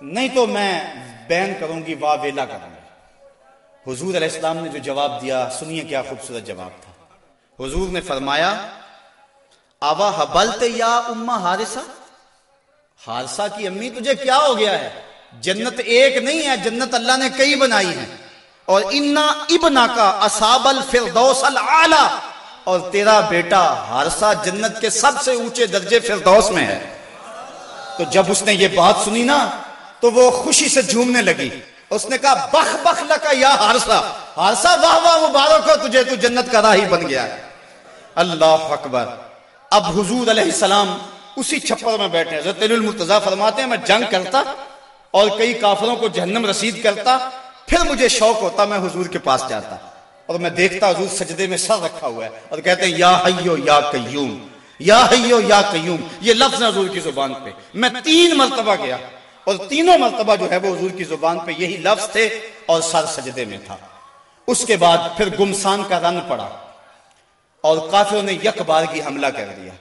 نہیں تو میں بین کروں گی واہ ویلا کروں گی حضور علیہ السلام نے جو جواب دیا، سنیے کیا خوبصورت جواب تھا۔ حضور نے فرمایا، آوا حبلت یا اما حارثہ؟ حادثہ کی امی، تجھے کیا ہو گیا ہے؟ جنت ایک نہیں ہے، جنت اللہ نے کئی بنائی ہے اور انا ابنا کا اصاب الفردوس العالی۔ اور تیرا بیٹا ہارسا جنت کے سب سے اونچے درجے فردوس میں ہے۔ تو جب اس نے یہ بات سنی نا، تو وہ خوشی سے جھومنے لگی۔ اس نے کہا، بخ بخ لکا یا ہارسا ہارسا واہ واہ مبارک ہو تجھے، تو جنت کا راہی بن گیا۔ ہے اللہ اکبر۔ اب حضور علیہ السلام اسی چھپر میں بیٹھے حضرت المرتضی فرماتے ہیں، میں جنگ کرتا اور کئی کافروں کو جہنم رسید کرتا، پھر مجھے شوق ہوتا میں حضور کے پاس جاتا۔ اور میں دیکھتا حضور سجدے میں سر رکھا ہوا ہے اور کہتے ہیں، یا حیو یا قیوم، یا حیو یا قیوم، یہ لفظ ہے حضور کی زبان پہ۔ میں تین مرتبہ گیا۔ اور تینوں مرتبہ جو ہے وہ حضور کی زبان پہ یہی لفظ تھے اور سر سجدے میں تھا۔ اس کے بعد پھر گمسان کا رن پڑا اور کافروں نے یک بار کی حملہ کر دیا۔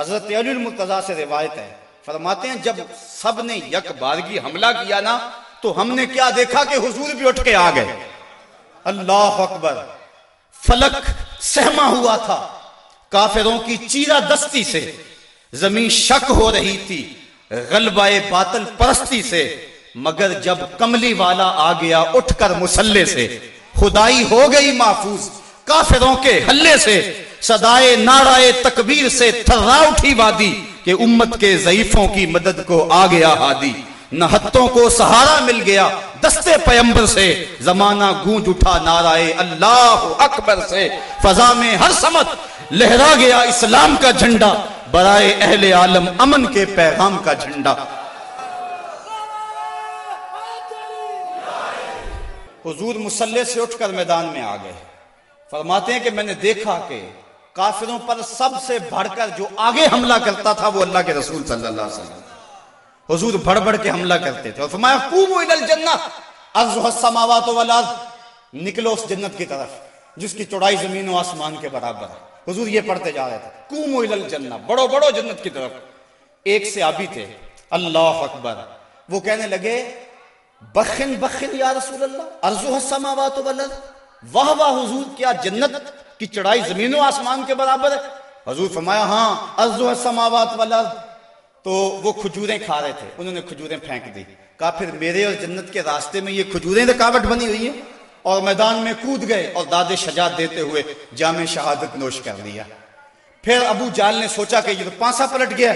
حضرت علی المرتضی سے روایت ہے، فرماتے ہیں جب سب نے یک بارگی حملہ کیا نا، تو ہم نے کیا دیکھا کہ حضور بھی اٹھ کے آ گئے۔ اللہ اکبر، فلک سہما ہوا تھا۔ کافروں کی چیرہ دستی سے زمین شک ہو رہی تھی۔ غلبہ باطل پرستی سے، مگر جب کملی والا آ گیا اٹھ کر مسلح سے، خدائی ہو گئی محفوظ کافروں کے حلے سے، صدائے نارائے تکبیر سے تھرا اٹھی وادی کہ امت کے ضعیفوں کی مدد کو آ گیا ہادی، نہتوں کو سہارا مل گیا دستے پیمبر سے، زمانہ گونج اٹھا نارائے اللہ اکبر سے۔ فضا میں ہر سمت لہرا گیا اسلام کا جھنڈا، برائے اہل عالم امن کے پیغام کا جھنڈا۔ حضور مسلح سے اٹھ کر میدان میں آ گئے۔ فرماتے ہیں کہ میں نے دیکھا کہ کافروں پر سب سے بڑھ کر جو آگے حملہ کرتا تھا وہ اللہ کے رسول صلی اللہ علیہ وسلم۔ حضور بڑھ بڑھ کے حملہ کرتے تھے اور فرمایا قومو الى الجنہ ارض السماوات والارض. نکلو اس جنت کی طرف، جس کی چوڑائی زمین و آسمان کے برابر ہے۔ حضور یہ پڑھتے جا رہے تھے قومو الى الجنہ بڑو بڑو جنت کی طرف۔ ایک سے آبی تھے، اللہ اکبر، وہ کہنے لگے، بخن بخن یا رسول اللہ ارض السماوات والارض. واہ واہ حضور، کیا جنت کی چڑھائی زمین و آسمان کے برابر ہے؟ حضور فرمایا ہاں ارض السماوات والارض. تو وہ کھجوریں کھا رہے تھے، انہوں نے کھجوریں پھینک دی کہا، پھر میرے اور جنت کے راستے میں یہ کھجوریں رکاوٹ بنی ہوئی ہیں۔ اور میدان میں کود گئے اور داد شجاعت دیتے ہوئے جامع شہادت نوش کر لیا۔ پھر ابو جال نے سوچا کہ یہ تو پانسا پلٹ گیا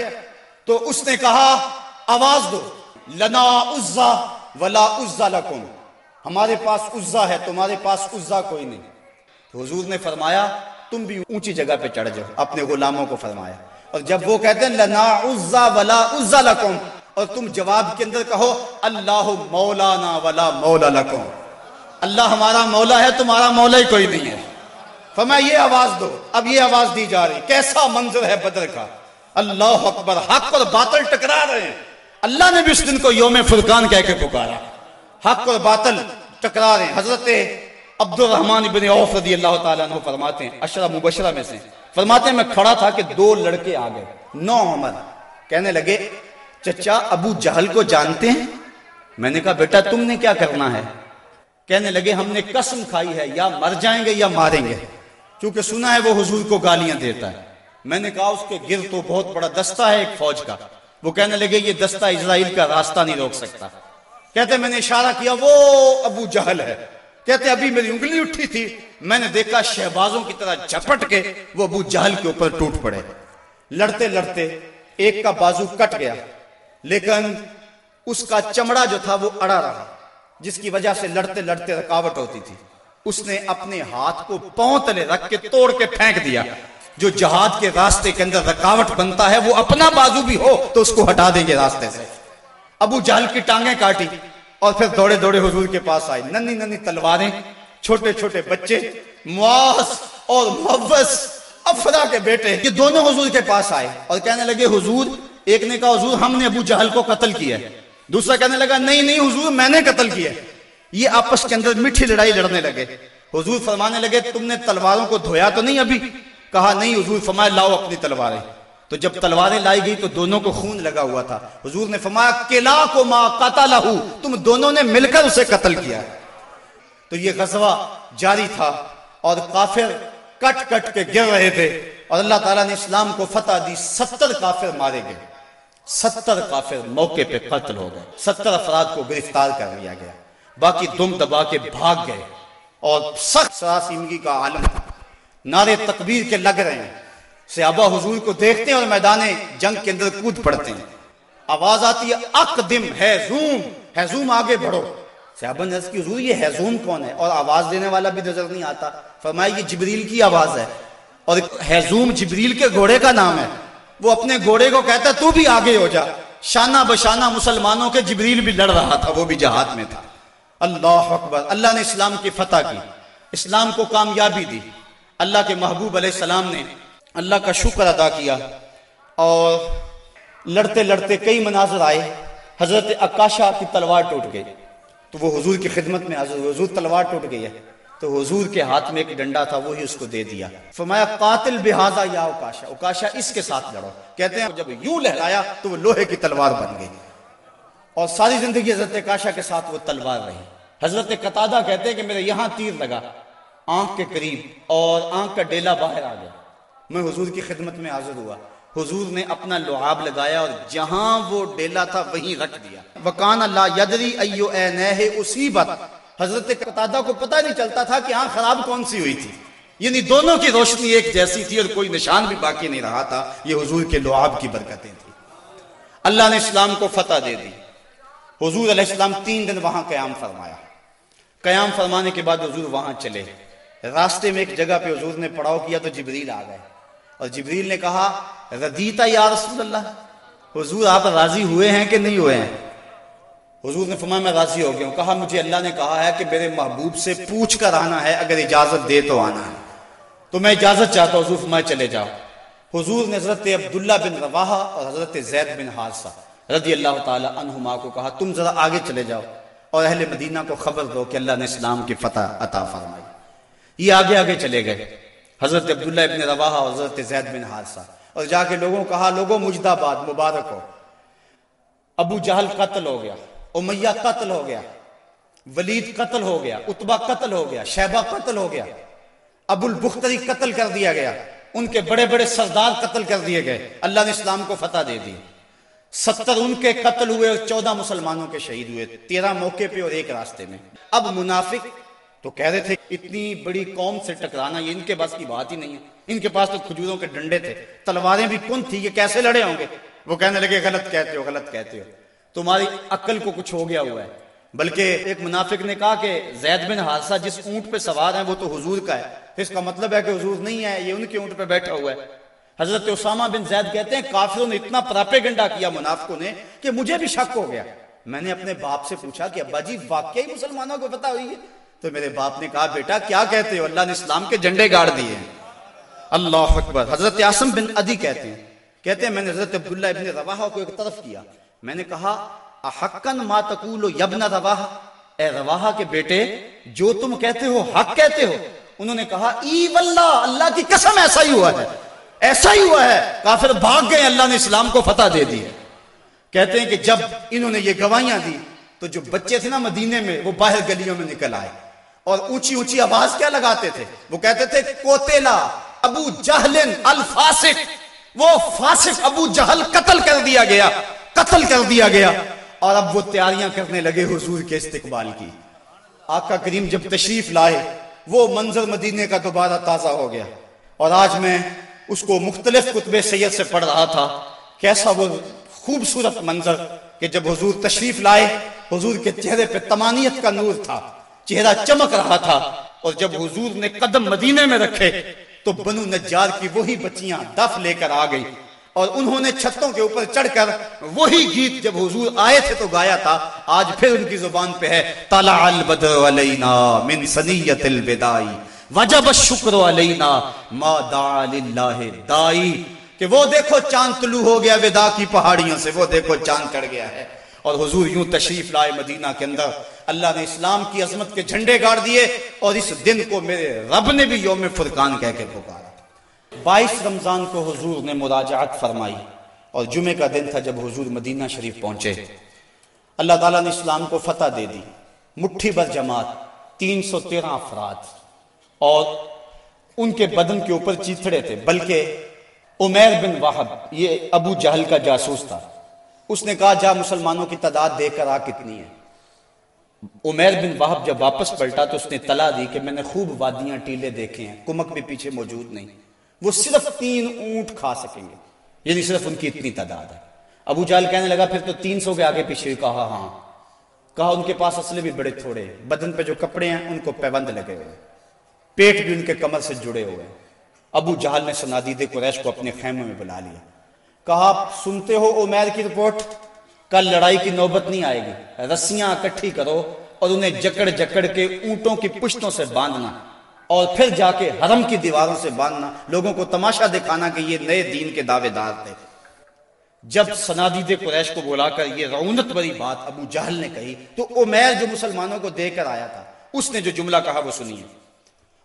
تو اس نے کہا، آواز دو، لنا عزا ولا عزا لکم۔ ہمارے پاس عزا ہے، تمہارے پاس عزا کوئی نہیں۔ حضور نے فرمایا، تم بھی اونچی جگہ پہ چڑھ جاؤ، اپنے غلاموں کو فرمایا۔ اور جب وہ کہتے ہیں، لنا عزا ولا عزا لکم، اور تم جواب کے اندر کہو، اللہ مولانا ولا مولا لکم. اللہ ہمارا مولا ہے، تمہارا مولا ہی کوئی نہیں ہے۔ فرمایا، یہ آواز دو۔ اب یہ آواز دی جا رہی کیسا منظر ہے بدر کا۔ اللہ اکبر، حق اور باطل ٹکرا رہے ہیں۔ اللہ نے بھی اس دن کو یوم فرقان کہہ کے پکارا۔ حق اور باطل ٹکرا رہے ہیں۔ حضرت عبد الرحمن بن عوف رضی اللہ تعالیٰ عنہ فرماتے ہیں، اشرا مبشرہ میں سے۔ فرماتے ہیں، میں کھڑا تھا کہ دو لڑکے آ گئے۔ نو عمر۔ کہنے لگے، چچا ابو جہل کو جانتے ہیں؟ میں نے کہا، بیٹا، تم نے کیا کرنا ہے؟ کہنے لگے، ہم نے قسم کھائی ہے، یا مر جائیں گے یا ماریں گے۔ کیونکہ سنا ہے، وہ حضور کو گالیاں دیتا ہے۔ میں نے کہا، اس کے گر تو بہت بڑا دستہ ہے ایک فوج کا۔ وہ کہنے لگے، یہ دستہ اسرائیل کا راستہ نہیں روک سکتا۔ کہتے، میں نے اشارہ کیا، وہ ابو جہل ہے۔ کہتے ابھی میری انگلی اٹھی تھی۔ میں نے دیکھا شہبازوں کی طرح جھپٹ کے وہ ابو جہل کے اوپر ٹوٹ پڑے۔ لڑتے لڑتے ایک کا بازو کٹ گیا۔ لیکن اس کا چمڑا جو تھا وہ اڑا رہا، جس کی وجہ سے لڑتے لڑتے رکاوٹ ہوتی تھی۔ اس نے اپنے ہاتھ کو پاؤں تلے رکھ کے توڑ کے پھینک دیا۔ جو جہاد کے راستے کے اندر رکاوٹ بنتا ہے، وہ اپنا بازو بھی ہو تو اس کو ہٹا دیں گے راستے سے۔ ابو جہل کی ٹانگیں کاٹی۔ اور پھر دوڑے دوڑے حضور کے پاس آئے۔ ننی ننی تلواریں، چھوٹے چھوٹے بچے، معاذ اور محوث افرا کے بیٹے، یہ دونوں حضور کے پاس آئے۔ اور کہنے لگے، حضور، ایک نے کہا، حضور، ہم نے ابو جہل کو قتل کیا ہے۔ دوسرا کہنے لگا، نہیں نہیں، حضور، میں نے قتل کیا یہ آپس کے اندر میٹھی لڑائی لڑنے لگے۔ حضور فرمانے لگے، تم نے تلواروں کو دھویا تو نہیں ابھی؟ کہا، نہیں، حضور، فرمایا، لاؤ اپنی تلواریں۔ تو جب تلواریں لائی گئی تو دونوں کو خون لگا ہوا تھا۔ حضور نے فرمایا کلا کو ما قتلہ تم دونوں نے مل کر اسے قتل کیا تو یہ غزوہ جاری تھا اور کافر کٹ کٹ کے گر رہے تھے اور اللہ تعالیٰ نے اسلام کو فتح دی۔ ستر کافر مارے گئے۔ ستر کافر موقع پہ قتل ہو گئے۔ ستر افراد کو گرفتار کر لیا گیا۔ باقی دم دبا کے بھاگ گئے اور سخت سراسیمگی کا عالم تھا۔ نعرے تکبیر کے لگ رہے ہیں۔ صحابہ حضور کو دیکھتے ہیں اور میدان جنگ کے اندر کود پڑتے ہیں۔ آواز آتی ہے، اقدم ہے زوم ہے زوم آگے بڑھو۔ صحابہ نے کی، حضور، یہ حضوم کون ہے؟ اور آواز دینے والا بھی نظر نہیں آتا۔ فرمایا، یہ جبریل کی آواز ہے۔ اور حضوم جبریل کے گھوڑے کا نام ہے۔ وہ اپنے گھوڑے کو کہتا ہے، تو بھی آگے ہو جا۔ شانہ بشانہ مسلمانوں کے جبریل بھی لڑ رہا تھا، وہ بھی جہاد میں تھا۔ اللہ اکبر، اللہ نے اسلام کی فتح کی۔ اسلام کو کامیابی دی۔ اللہ کے محبوب علیہ السلام نے اللہ کا شکر ادا کیا اور لڑتے لڑتے کئی مناظر آئے۔ حضرت اکاشا کی تلوار ٹوٹ گئی۔ تو وہ حضور کی خدمت میں حضور حضور تلوار ٹوٹ گئی ہے۔ تو حضور کے ہاتھ میں ایک ڈنڈا تھا، وہی اس کو دے دیا۔ فرمایا، قاتل بہذا یا اکاشا اکاشا اس کے ساتھ لڑو۔ کہتے ہیں، جب یوں لہرایا تو وہ لوہے کی تلوار بن گئی۔ اور ساری زندگی حضرت اکاشا کے ساتھ وہ تلوار رہی۔ حضرت قطادہ کہتے ہیں کہ میرے یہاں تیر لگا۔ آنکھ کے قریب اور آنکھ کا ڈیلا باہر آ گیا۔ میں حضور کی خدمت میں حاضر ہوا۔ حضور نے اپنا لعاب لگایا اور جہاں وہ ڈیلا تھا وہیں رکھ دیا۔ وکان اللہ یدری ایو اے اسی بات حضرت قطادہ کو پتہ نہیں چلتا تھا کہ آنکھ خراب کون سی ہوئی تھی۔ یعنی دونوں کی روشنی ایک جیسی تھی اور کوئی نشان بھی باقی نہیں رہا تھا۔ یہ حضور کے لعاب کی برکتیں تھیں۔ اللہ نے اسلام کو فتح دے دی۔ حضور علیہ السلام تین دن وہاں قیام فرمایا۔ قیام فرمانے کے بعد حضور وہاں چلے۔ راستے میں ایک جگہ پہ حضور نے پڑاؤ کیا تو جبریل آ گئے۔ اور جبریل نے کہا، ردیتا یا رسول اللہ؟ حضور آپ راضی ہوئے ہیں کہ نہیں ہوئے ہیں؟ حضور نے فرمایا، میں راضی ہو گیا ہوں. کہا، مجھے اللہ نے کہا ہے کہ میرے محبوب سے پوچھ کر آنا ہے، اگر اجازت دے تو آنا ہے۔ تو میں اجازت چاہتا ہوں، حضور فرمایا، چلے جاؤ. حضور نے حضرت عبداللہ بن رواحہ اور حضرت زید بن حادثہ رضی اللہ تعالی عنہما کو کہا، تم ذرا آگے چلے جاؤ اور اہل مدینہ کو خبر دو کہ اللہ نے اسلام کی فتح عطا فرمائی۔ یہ آگے آگے چلے گئے۔ حضرت عبداللہ ابن رواحہ اور حضرت زید بن حادثہ۔ اور جا کے لوگوں کہا لوگوں مجدہ باد مبارک ہو۔ ابو جہل قتل ہو گیا، امیہ قتل ہو گیا، ولید قتل ہو گیا اتبا قتل ہو گیا، شہبہ قتل ہو گیا۔ ابو البختری قتل کر دیا گیا۔ ان کے بڑے بڑے سردار قتل کر دیے گئے۔ اللہ نے اسلام کو فتح دے دی۔ ستر ان کے قتل ہوئے اور چودہ مسلمانوں کے شہید ہوئے۔ تیرہ موقع پہ اور ایک راستے میں۔ اب منافق تو کہہ رہے تھے، اتنی بڑی قوم سے ٹکرانا یہ ان کے بس کی بات ہی نہیں ہے۔ ان کے پاس تو کھجوروں کے ڈنڈے تھے۔ تلواریں بھی کن تھی یہ کیسے لڑے ہوں گے؟ وہ کہنے لگے، غلط کہتے ہو، غلط کہتے ہو۔ تمہاری عقل کو کچھ ہو گیا ہوا ہے۔ بلکہ ایک منافق نے کہا کہ زید بن حادثہ جس اونٹ پہ سوار ہے وہ تو حضور کا ہے۔ اس کا مطلب ہے کہ حضور نہیں ہے، یہ ان کے اونٹ پہ بیٹھا ہوا ہے۔ حضرت اسامہ بن زید کہتے ہیں، کافروں نے اتنا پراپے گنڈا کیا منافقوں نے کہ مجھے بھی شک ہو گیا۔ میں نے اپنے باپ سے پوچھا کہ ابا جی واقعی مسلمانوں کو پتا ہوئی ہے تو میرے باپ نے کہا، بیٹا، کیا کہتے ہو؟ اللہ نے اسلام کے جنڈے گاڑ دیے اللہ اکبر۔ حضرت آسم بن ادی کہتے ہیں۔ کہتے ہیں، میں نے حضرت عبداللہ ابن رواحہ کو ایک طرف کیا۔ میں نے کہا احقن ما تقول یبن رواح اے رواحہ کے بیٹے، جو تم کہتے ہو، حق کہتے ہو۔ انہوں نے کہا، ای واللہ، اللہ کی قسم ایسا ہی ہوا ہے۔ ایسا ہی ہوا ہے۔ کافر بھاگ گئے، اللہ نے اسلام کو فتح دے دی کہتے ہیں کہ جب انہوں نے یہ گواہیاں دی تو جو بچے تھے نا مدینے میں، وہ باہر گلیوں میں نکل آئے۔ اور اونچی اونچی آواز کیا لگاتے تھے؟ وہ کہتے تھے کوتےلا ابو جہلن الفاسق. وہ فاسق ابو جہل قتل کر دیا گیا، قتل کر دیا گیا۔ اور اب وہ تیاریاں کرنے لگے حضور کے استقبال کی۔ آقا کریم جب تشریف لائے، وہ منظر مدینے کا دوبارہ تازہ ہو گیا۔ اور آج میں اس کو مختلف کتب سید سے پڑھ رہا تھا۔ کیسا وہ خوبصورت منظر کہ جب حضور تشریف لائے، حضور کے چہرے پہ تمانیت کا نور تھا۔ چہرہ چمک رہا تھا اور جب حضور نے قدم مدینے میں رکھے تو بنو نجار کی وہی بچیاں دف لے کر آ گئی اور انہوں نے چھتوں کے اوپر چڑھ کر وہی گیت جب حضور آئے تھے تو گایا تھا، آج پھر ان کی زبان پہ ہے، طلع البدر علینا من سنیت الودائی وجب الشکر علینا ما دعا للہ دائی۔ کہ وہ دیکھو چاند طلوع ہو گیا ودا کی پہاڑیوں سے وہ دیکھو چاند چڑھ گیا ہے۔ اور حضور یوں تشریف لائے مدینہ کے اندر۔ اللہ نے اسلام کی عظمت کے جھنڈے گاڑ دیے اور اس دن کو میرے رب نے بھی یوم فرقان کہہ کے پکارا۔ بائیس رمضان کو حضور نے مراجعت فرمائی اور جمعے کا دن تھا جب حضور مدینہ شریف پہنچے۔ اللہ تعالیٰ نے اسلام کو فتح دے دی۔ مٹھی بر جماعت، تین سو تیرہ افراد۔ اور ان کے بدن کے اوپر چیتڑے تھے، بلکہ عمیر بن واحب یہ ابو جہل کا جاسوس تھا۔ اس نے کہا، جا مسلمانوں کی تعداد دیکھ کر آ کتنی ہے۔ عمیر بن واحب جب واپس پلٹا تو اس نے تلا دی کہ میں نے خوب وادیاں ٹیلے دیکھے ہیں، کمک بھی پیچھے موجود نہیں۔ وہ صرف تین اونٹ کھا سکیں گے یعنی صرف ان کی اتنی تعداد ہے۔ ابو جال کہنے لگا، پھر تو تین سو کے آگے پیچھے کہا ہاں۔ کہا، ان کے پاس اصلے بھی بڑے تھوڑے بدن پہ جو کپڑے ہیں، ان کو پیبند لگے ہوئے پیٹ بھی ان کے کمر سے جڑے ہوئے ابو جہل نے سنادید قریش کو اپنے خیمے میں بلا لیا۔ کہا سنتے ہو عمیر کی رپورٹ؟ کل لڑائی کی نوبت نہیں آئے گی۔ رسیاں اکٹھی کرو اور انہیں جکڑ جکڑ کے اونٹوں کی پشتوں سے باندھنا اور پھر جا کے حرم کی دیواروں سے باندھنا۔ لوگوں کو تماشا دکھانا کہ یہ نئے دین کے دعوے دار تھے۔ جب سنادید قریش کو بلا کر یہ رونت بری بات ابو جہل نے کہی تو عمیر جو مسلمانوں کو دے کر آیا تھا، اس نے جو جملہ کہا وہ سنیے۔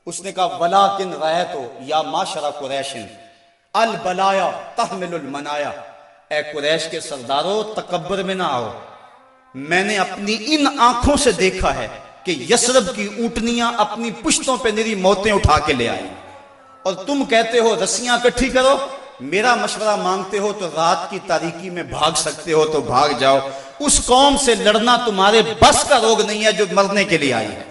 اس نے کہا ولا کن تو یا معاشرہ قریشن، البلایا تحمل المنایا۔ اے قریش کے سرداروں، تکبر میں نہ آؤ۔ میں نے اپنی ان آنکھوں سے دیکھا ہے کہ یسرب کی اونٹنیاں اپنی پشتوں پہ نری موتیں اٹھا کے لے آئی اور تم کہتے ہو، رسیاں کٹھی کرو۔ میرا مشورہ مانگتے ہو تو رات کی تاریکی میں بھاگ سکتے ہو تو بھاگ جاؤ۔ اس قوم سے لڑنا تمہارے بس کا روگ نہیں ہے جو مرنے کے لیے آئی ہے۔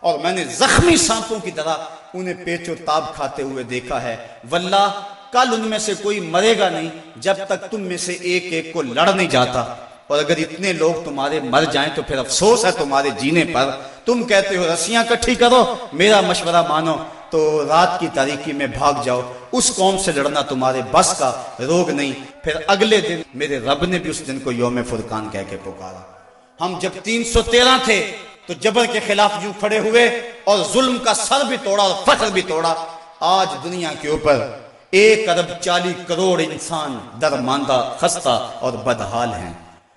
اور میں نے زخمی سانپوں کی طرح انہیں پیچو تاب کھاتے ہوئے دیکھا ہے۔ واللہ کل ان میں سے کوئی مرے گا نہیں جب تک تم میں سے ایک ایک کو لڑ نہیں جاتا۔ اور اگر اتنے لوگ تمہارے مر جائیں تو پھر افسوس ہے تمہارے جینے پر۔ تم کہتے ہو رسیاں کٹھی کرو۔ میرا مشورہ مانو۔ تو رات کی تاریخی میں بھاگ جاؤ۔ اس قوم سے لڑنا تمہارے بس کا روگ نہیں۔ پھر اگلے دن میرے رب نے بھی اس دن کو یوم فرقان کہہ کے پکارا۔ ہم جب تین سو تیرہ تھے تو جبر کے خلاف یوں کھڑے ہوئے اور ظلم کا سر بھی توڑا اور فخر بھی توڑا۔ آج دنیا کے اوپر ایک ارب چالی کروڑ انسان درماندہ خستہ اور بدحال ہیں۔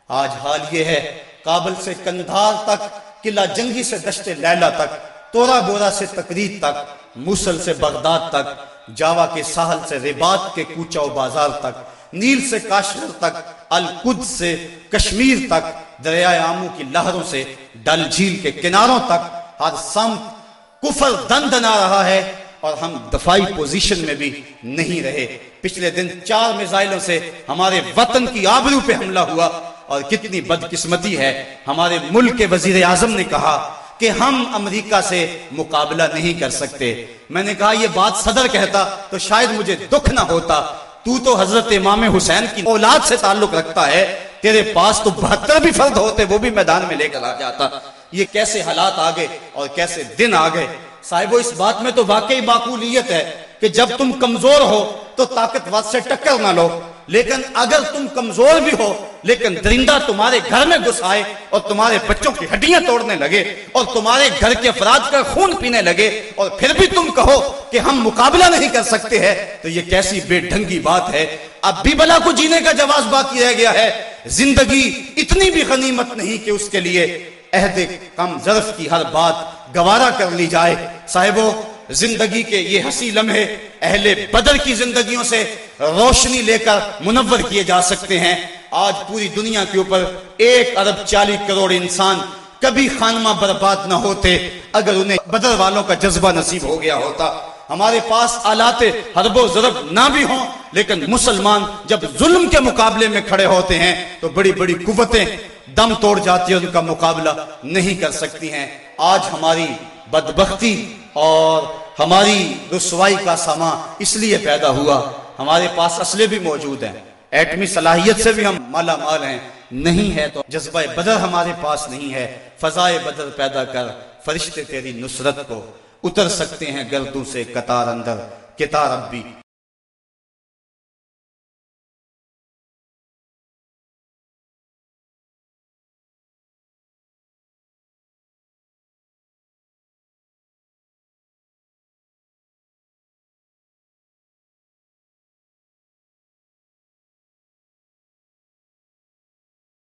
آج حال یہ ہے، کابل سے کندھار تک، قلعہ جنگی سے دشت لیلہ تک، تورا بورا سے تقریر تک، موسل سے بغداد تک، جاوا کے ساحل سے ربات کے کوچا و بازار تک، نیل سے کاشر تک القد سے کشمیر تک، دریائے آمو کی لہروں سے، ڈل جھیل کے کناروں تک، ہر سمت کفر دن دنا رہا ہے۔ اور ہم دفاعی پوزیشن میں بھی نہیں رہے۔ پچھلے دن چار میزائلوں سے ہمارے وطن کی آبرو پہ حملہ ہوا اور کتنی بدقسمتی ہے۔ ہمارے ملک کے وزیر اعظم نے کہا کہ ہم امریکہ سے مقابلہ نہیں کر سکتے۔ میں نے کہا یہ بات صدر کہتا تو شاید مجھے دکھ نہ ہوتا۔ تو تو حضرت امام حسین کی اولاد سے تعلق رکھتا ہے۔ تیرے پاس تو بہتر بھی فرد ہوتے وہ بھی میدان میں لے کر آ جاتا۔ یہ کیسے حالات آگے اور کیسے دن آگے؟ صاحب، اس بات میں تو واقعی معقولیت ہے کہ جب تم کمزور ہو تو طاقتور سے ٹکر نہ لو۔ لیکن اگر تم کمزور بھی ہو، لیکن درندہ تمہارے گھر میں گھس آئے اور تمہارے بچوں کی ہڈیاں توڑنے لگے اور تمہارے گھر کے افراد کا خون پینے لگے اور پھر بھی تم کہو کہ ہم مقابلہ نہیں کر سکتے ہیں، تو یہ کیسی بے ڈھنگی بات ہے۔ اب بھی بلا کو جینے کا جواز باقی رہ گیا ہے۔ زندگی اتنی بھی غنیمت نہیں کہ اس کے لیے عہد کم ظرف کی ہر بات گوارا کر لی جائے۔ صاحبوں زندگی کے یہ ہنسی لمحے اہل بدر کی زندگیوں سے روشنی لے کر منور کیے جا سکتے ہیں۔ آج پوری دنیا کے اوپر ایک ارب چالیس کروڑ انسان کبھی خانمہ برباد نہ ہوتے۔ اگر انہیں بدر والوں کا جذبہ نصیب ہو گیا ہوتا، ہمارے پاس آلات حرب و ضرب نہ بھی ہوں، لیکن مسلمان جب ظلم کے مقابلے میں کھڑے ہوتے ہیں، تو بڑی بڑی قوتیں دم توڑ جاتی ہیں ان کا مقابلہ نہیں کر سکتی ہیں۔ آج ہماری بدبختی اور ہماری رسوائی کا سامان اس لیے پیدا ہوا۔ ہمارے پاس اسلحے بھی موجود ہیں۔ ایٹمی صلاحیت سے بھی ہم مالا مال ہیں۔ نہیں ہے تو جذبہ بدر ہمارے پاس نہیں ہے۔ فضائے بدر پیدا کر فرشتے تیری نصرت کو اتر سکتے ہیں گردوں سے قطار اندر۔ کتار اب بھی